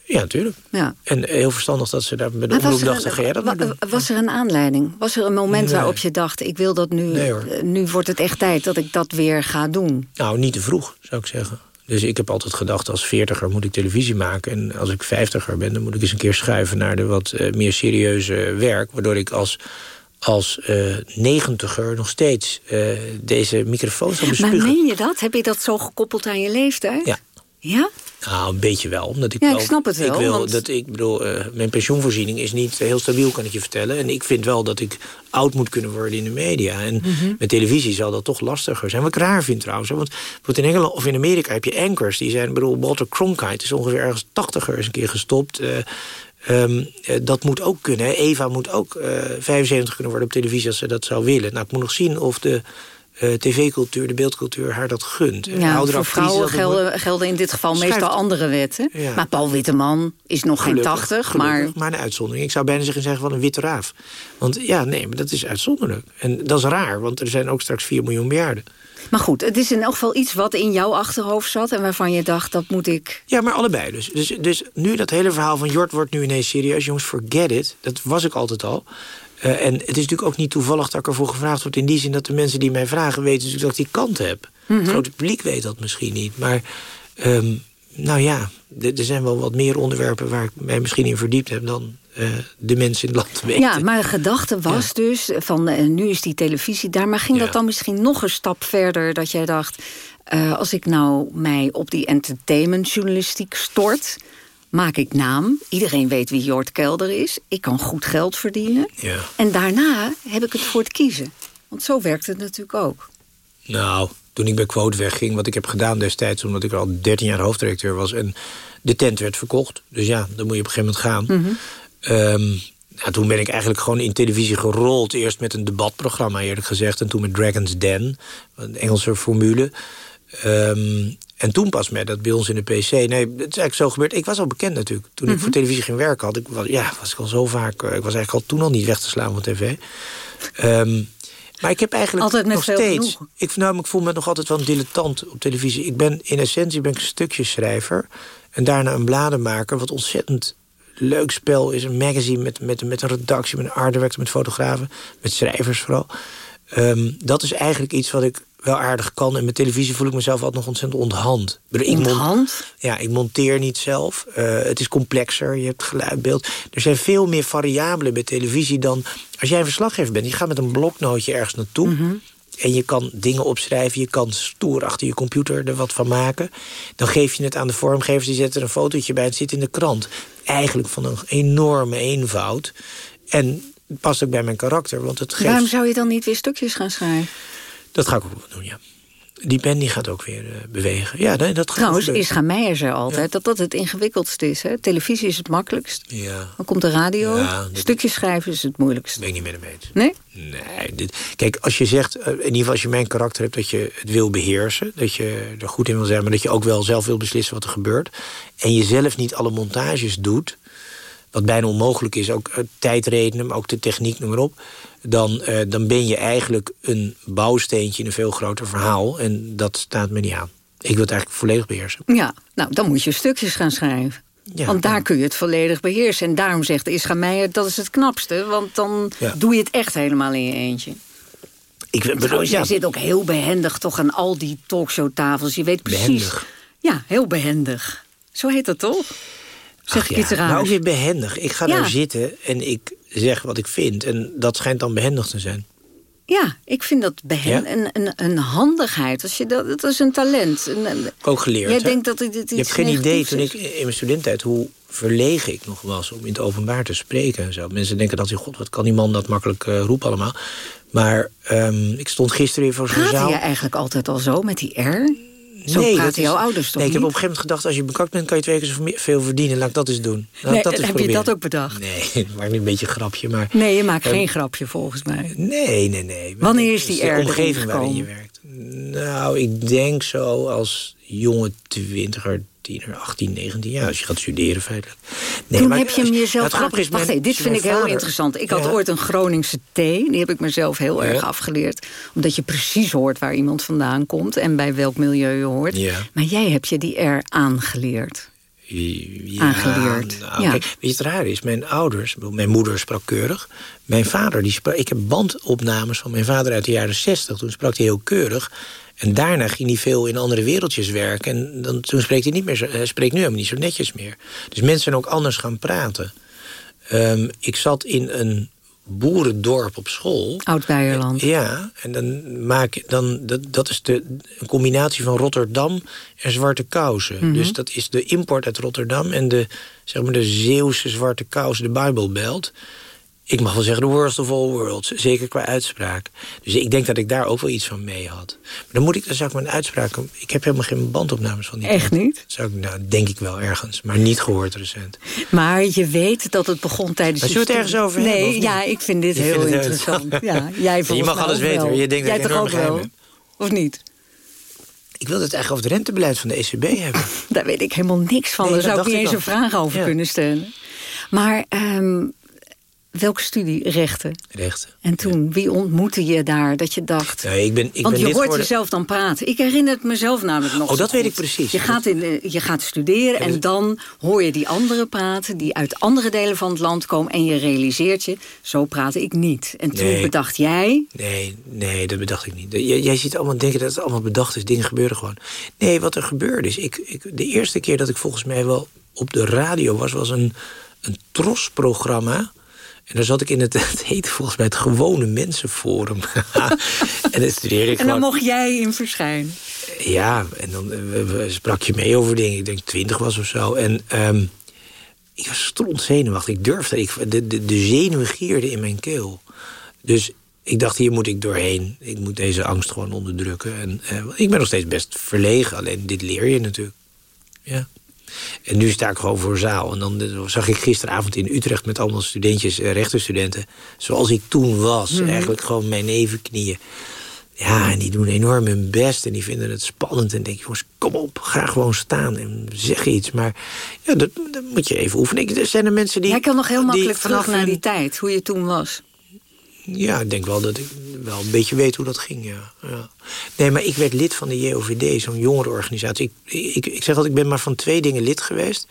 Speaker 34: Ja, natuurlijk.
Speaker 35: Ja.
Speaker 34: En heel verstandig dat ze daar met de omroep dachten... ga jij dat maar doen?
Speaker 35: was er een aanleiding? Was er een moment
Speaker 34: Nee.
Speaker 35: waarop je dacht... ik wil dat nu,
Speaker 34: Nee,
Speaker 35: eh, nu wordt het echt tijd dat ik dat weer ga doen?
Speaker 34: Nou, niet te vroeg, zou ik zeggen. Dus ik heb altijd gedacht, als veertiger moet ik televisie maken. En als ik vijftiger ben, dan moet ik eens een keer schuiven... naar de wat eh, meer serieuze werk. Waardoor ik als, als eh, negentiger nog steeds eh, deze microfoon
Speaker 35: Maar
Speaker 34: bespugen.
Speaker 35: meen je dat? Heb je dat zo gekoppeld aan je leeftijd?
Speaker 34: Ja.
Speaker 35: Ja?
Speaker 34: Nou, een beetje wel. Omdat ik
Speaker 35: Ja, ik snap het wel,
Speaker 34: Ik, wil,
Speaker 35: want-
Speaker 34: dat, ik bedoel, eh, mijn pensioenvoorziening is niet heel stabiel, kan ik je vertellen. En ik vind wel dat ik oud moet kunnen worden in de media. En
Speaker 35: Mhm.
Speaker 34: met televisie zal dat toch lastiger zijn. Wat ik raar vind trouwens. hè, Want in Engeland of in Amerika heb je anchors. Die zijn, ik bedoel, Walter Cronkite is ongeveer ergens tachtiger is een keer gestopt. Ehm, eh, dat moet ook kunnen. Eva moet ook eh 75 kunnen worden op televisie als ze dat zou willen. Nou, ik moet nog zien of de eh, tv-cultuur, de beeldcultuur haar dat gunt.
Speaker 35: Ja, voor vrouwen gelden, gelden in dit geval
Speaker 34: Schuift-
Speaker 35: meestal andere wetten.
Speaker 34: Ja.
Speaker 35: Maar Paul Witteman is nog
Speaker 34: Gelukkig,
Speaker 35: geen 80,
Speaker 34: gelukkig,
Speaker 35: maar...
Speaker 34: een uitzondering. Ik zou bijna zeggen, zeggen van een witte raaf. Want ja, nee, maar dat is uitzonderlijk. En dat is raar, want er zijn ook straks 4 miljoen bejaarden.
Speaker 35: Maar goed, het is in elk geval iets wat in jouw achterhoofd zat... en waarvan je dacht, dat moet ik...
Speaker 34: Ja, maar allebei dus. dus. Dus nu dat hele verhaal van Jort wordt nu ineens serieus. Jongens, forget it. Dat was ik altijd al. Eh, en het is natuurlijk ook niet toevallig dat ik ervoor gevraagd word... in die zin dat de mensen die mij vragen weten natuurlijk dat ik die kant heb.
Speaker 35: Mhm.
Speaker 34: Het grote publiek weet dat misschien niet. Maar ehm, nou ja, er zijn wel wat meer onderwerpen... waar ik mij misschien in verdiept heb dan eh, de mensen in het land weten.
Speaker 35: Ja, maar de gedachte was dus van eh, nu is die televisie daar. Maar ging dat dan misschien nog een stap verder dat jij dacht... als ik nou mij op die entertainmentjournalistiek stort... maak ik naam. Iedereen weet wie Jort Kelder is. Ik kan goed geld verdienen.
Speaker 34: Ja.
Speaker 35: En daarna heb ik het voor het kiezen. Want zo werkt het natuurlijk ook.
Speaker 34: Nou, toen ik bij Quote wegging, wat ik heb gedaan destijds... omdat ik al 13 jaar hoofddirecteur was... en de tent werd verkocht. Dus ja, dan moet je op een gegeven moment gaan.
Speaker 35: Mhm.
Speaker 34: Ehm, nou, toen ben ik eigenlijk gewoon in televisie gerold. Eerst met een debatprogramma, eerlijk gezegd. En toen met Dragon's Den, een Engelse formule. Ehm, en toen pas met dat bij ons in de PC. Nee, het is eigenlijk zo gebeurd. Ik was al bekend natuurlijk. Toen ik
Speaker 35: Mhm.
Speaker 34: voor televisie ging werken, had ik, was, ja, was ik al zo vaak... eh, ik was eigenlijk al toen al niet weg te slaan van tv. Ehm, maar ik heb eigenlijk
Speaker 35: Altijd
Speaker 34: nog steeds... Ik, nou, ik voel me nog altijd wel een dilettant op televisie. Ik ben in essentie ben ik een stukjeschrijver. En daarna een bladenmaker. Wat ontzettend leuk spel is. Een magazine met, met, met een redactie, met een art director, met fotografen. Met schrijvers vooral. Ehm, dat is eigenlijk iets wat ik wel aardig kan. En met televisie voel ik mezelf altijd nog ontzettend onthand. Ik
Speaker 35: Onthand?
Speaker 34: Ja, ik monteer niet zelf. Eh, het is complexer, je hebt geluid, beeld. Er zijn veel meer variabelen bij televisie dan... Als jij een verslaggever bent, je gaat met een bloknootje ergens naartoe...
Speaker 35: Mhm.
Speaker 34: En je kan dingen opschrijven, je kan stoer achter je computer er wat van maken. Dan geef je het aan de vormgevers, die zetten er een fotootje bij... en het zit in de krant. Eigenlijk van een enorme eenvoud. En het past ook bij mijn karakter, want het geeft...
Speaker 35: Waarom zou je dan niet weer stukjes gaan schrijven?
Speaker 34: Dat ga ik ook wel doen, ja. Die pen die gaat ook weer eh, bewegen. Ja, nee, dat gaat
Speaker 35: Trouwens. Ischa Meijer zei altijd dat dat het ingewikkeldste is. Hè? Televisie is het makkelijkst.
Speaker 34: Ja,
Speaker 35: Dan komt de radio.
Speaker 34: Ja,
Speaker 35: Stukjes schrijven is het moeilijkst.
Speaker 34: ben ik niet met hem eens.
Speaker 35: Nee?
Speaker 34: Nee, dit, kijk, als je zegt, eh, in ieder geval als je mijn karakter hebt... dat je het wil beheersen, dat je er goed in wil zijn... maar dat je ook wel zelf wil beslissen wat er gebeurt... en je zelf niet alle montages doet... wat bijna onmogelijk is, ook uit tijdredenen... maar ook de techniek, noem maar op... Dan, eh, dan ben je eigenlijk een bouwsteentje in een veel groter verhaal... en dat staat me niet aan. Ik wil het eigenlijk volledig beheersen.
Speaker 35: Ja, nou, dan moet je stukjes gaan schrijven.
Speaker 34: Ja,
Speaker 35: want daar kun je het volledig beheersen. En daarom zegt Ischa Meijer, dat is het knapste. Want dan
Speaker 34: Ja.
Speaker 35: doe je het echt helemaal in je eentje.
Speaker 34: Ik bedoel,
Speaker 35: Trouwens, zit ook heel behendig toch aan al die talkshowtafels. Je weet precies...
Speaker 34: Behendig.
Speaker 35: Ja, heel behendig. Zo heet dat toch? Zeg
Speaker 34: Ach
Speaker 35: ik
Speaker 34: ja,
Speaker 35: iets raars?
Speaker 34: Weer behendig. Ik ga
Speaker 35: Ja.
Speaker 34: daar zitten en ik zeg wat ik vind. En dat schijnt dan behendig te zijn.
Speaker 35: Ja, ik vind dat
Speaker 34: Ja?
Speaker 35: een, een, een handigheid. Als je dat, dat is een talent. Een,
Speaker 34: Ook geleerd.
Speaker 35: Jij
Speaker 34: hè?
Speaker 35: denkt dat dit iets
Speaker 34: Je hebt geen idee, toen ik in mijn studententijd... hoe verlegen ik nog was om in het openbaar te spreken en zo. Mensen denken dat, god, wat kan die man dat makkelijk eh, roepen allemaal. Maar ehm, ik stond gisteren weer voor zo'n
Speaker 35: Praatte
Speaker 34: zaal...
Speaker 35: je eigenlijk altijd al zo met die R? Zo
Speaker 34: Nee,
Speaker 35: praten
Speaker 34: is-
Speaker 35: jouw ouders toch
Speaker 34: Nee, ik heb op een gegeven moment gedacht... als je bekakt bent, kan je twee keer zoveel verdienen. Laat ik dat eens doen. Laat
Speaker 35: Nee,
Speaker 34: ik dat eens
Speaker 35: heb je dat ook bedacht?
Speaker 34: Nee, ik maak nu een beetje een grapje, maar...
Speaker 35: Nee, je maakt
Speaker 34: Ehm,
Speaker 35: geen grapje volgens mij.
Speaker 34: Nee, nee, nee.
Speaker 35: Wanneer is die
Speaker 34: de
Speaker 35: R erin
Speaker 34: omgeving waarin je werkt? Nou, ik denk zo als jonge twintiger, tiener, 18, 19 jaar. Als je gaat studeren feitelijk. Nee,
Speaker 35: Toen
Speaker 34: maar
Speaker 35: heb je hem jezelf
Speaker 34: is,
Speaker 35: Wacht
Speaker 34: mijn-
Speaker 35: dit vind ik heel interessant. Ik had ooit een Groningse thee. Die heb ik mezelf heel
Speaker 34: Ja.
Speaker 35: erg afgeleerd. Omdat je precies hoort waar iemand vandaan komt... en bij welk milieu je hoort.
Speaker 34: Ja.
Speaker 35: Maar jij hebt je die R aangeleerd.
Speaker 34: Ja,
Speaker 35: Aangeleerd,
Speaker 34: nou,
Speaker 35: ja.
Speaker 34: kijk, weet je, het raar is, mijn ouders, mijn moeder sprak keurig. Mijn vader, die sprak, ik heb bandopnames van mijn vader uit de jaren 60. Toen sprak hij heel keurig. En daarna ging hij veel in andere wereldjes werken. En dan, toen spreekt hij niet meer zo, hij spreekt nu helemaal niet zo netjes meer. Dus mensen zijn ook anders gaan praten. Ehm, ik zat in een boerendorp op school.
Speaker 35: Oud-Beierland.
Speaker 34: Ja, en dan maak dan dat, dat is de een combinatie van Rotterdam en zwarte kousen.
Speaker 35: Mhm.
Speaker 34: Dus dat is de import uit Rotterdam en de zeg maar de Zeeuwse zwarte kousen, de Bible Belt. Ik mag wel zeggen de worst of all worlds, zeker qua uitspraak. Dus ik denk dat ik daar ook wel iets van mee had. Maar dan moet ik, dan zou ik mijn uitspraak. Ik heb helemaal geen bandopnames van die.
Speaker 35: Echt
Speaker 34: tijd.
Speaker 35: niet?
Speaker 34: Dat zou ik, nou, denk ik wel ergens, maar niet gehoord recent.
Speaker 35: Maar je weet dat het begon tijdens
Speaker 34: Maar
Speaker 35: je
Speaker 34: zullen we het ergens over hebben,
Speaker 35: Nee, ja, ik vind dit
Speaker 34: Je
Speaker 35: heel
Speaker 34: vindt
Speaker 35: interessant. Ja, jij <laughs>
Speaker 34: Je mag alles weten,
Speaker 35: wel.
Speaker 34: Je denkt dat
Speaker 35: jij
Speaker 34: ik
Speaker 35: toch ook
Speaker 34: enorm
Speaker 35: wel? Of niet?
Speaker 34: Ik wil het eigenlijk over het rentebeleid van de ECB <laughs> hebben.
Speaker 35: Daar weet ik helemaal niks van.
Speaker 34: Nee,
Speaker 35: Daar
Speaker 34: dat
Speaker 35: zou ik niet eens een vraag over
Speaker 34: Ja.
Speaker 35: kunnen stellen. Maar ehm, welke studie? Rechten.
Speaker 34: Rechten.
Speaker 35: En toen, wie ontmoette je daar dat je dacht...
Speaker 34: Nee, ik ben, ik
Speaker 35: Want
Speaker 34: ben
Speaker 35: je hoort
Speaker 34: geworden-
Speaker 35: jezelf dan praten. Ik herinner het mezelf namelijk nog
Speaker 34: Oh, dat weet
Speaker 35: goed.
Speaker 34: ik precies.
Speaker 35: Je gaat, in, de- je gaat studeren en dan hoor je die anderen praten... die uit andere delen van het land komen... en je realiseert je, zo praat ik niet. En toen
Speaker 34: Nee.
Speaker 35: bedacht jij...
Speaker 34: Nee, nee, dat bedacht ik niet. Jij, jij ziet allemaal denken dat het allemaal bedacht is. Dingen gebeuren gewoon. Nee, wat er gebeurde is... Ik, ik, de eerste keer dat ik volgens mij wel op de radio was... was een, een TROS-programma... En daar zat ik in het, <laughs> het heette volgens mij het Gewone Mensenforum. <laughs> en dan studeerde ik
Speaker 35: En dan
Speaker 34: gewoon...
Speaker 35: mocht jij in verschijnen.
Speaker 34: Ja, en dan eh, sprak je mee over dingen. Ik denk twintig was of zo. En ehm, ik was zenuwachtig. Ik durfde. Ik, de, de, de zenuwen gierden in mijn keel. Dus ik dacht, hier moet ik doorheen. Ik moet deze angst gewoon onderdrukken. En eh, ik ben nog steeds best verlegen. Alleen dit leer je natuurlijk. Ja. En nu sta ik gewoon voor zaal. En dan eh, zag ik gisteravond in Utrecht met allemaal studentjes, eh, rechtenstudenten. Zoals ik toen was.
Speaker 35: Mhm.
Speaker 34: Eigenlijk gewoon mijn nevenknieën. Ja, en die doen enorm hun best en die vinden het spannend. En denk jongens, kom op, ga gewoon staan en zeg iets. Maar ja, dat, dat moet je even oefenen. Ik- Er zijn er mensen die...
Speaker 35: Jij kan nog heel makkelijk terug naar die tijd, hoe je toen was.
Speaker 34: Ja, ik denk wel dat ik wel een beetje weet hoe dat ging, ja. ja. Nee, maar ik werd lid van de JOVD, zo'n jongerenorganisatie. Ik, ik, ik zeg altijd, ik ben maar van twee dingen lid geweest.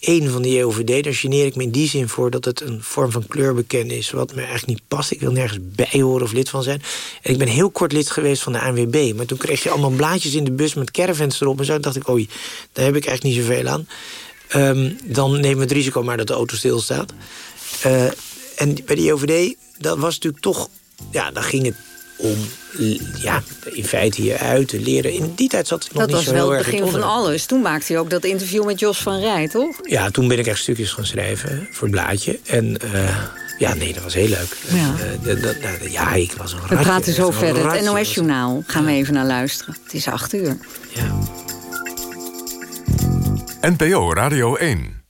Speaker 34: Eén van de JOVD, daar geneer ik me in die zin voor... dat het een vorm van kleurbekennen is wat me eigenlijk niet past. Ik wil nergens bij horen of lid van zijn. En ik ben heel kort lid geweest van de ANWB. Maar toen kreeg je allemaal blaadjes in de bus met caravans erop. En zo dacht ik, oei, daar heb ik eigenlijk niet zoveel aan. Ehm, dan nemen we het risico maar dat de auto stilstaat. Eh, en bij de JOVD, dat was natuurlijk toch... Ja, daar ging het om, ja, in feite je uit te leren. In die tijd zat ik nog
Speaker 35: Dat
Speaker 34: niet
Speaker 35: was
Speaker 34: zo
Speaker 35: wel
Speaker 34: heel
Speaker 35: het
Speaker 34: erg in
Speaker 35: begin van alles. Toen maakte hij ook dat interview met Jos van Rij, toch?
Speaker 34: Ja, toen ben ik echt stukjes gaan schrijven voor het blaadje. En eh, ja, nee, dat was heel leuk.
Speaker 35: Ja.
Speaker 34: Eh, dat- dat- ja, ik was een
Speaker 35: We
Speaker 34: ratje.
Speaker 35: praten zo verder. Het
Speaker 34: was-
Speaker 35: NOS-journaal gaan we even naar luisteren. Het is acht uur.
Speaker 13: NPO Radio 1.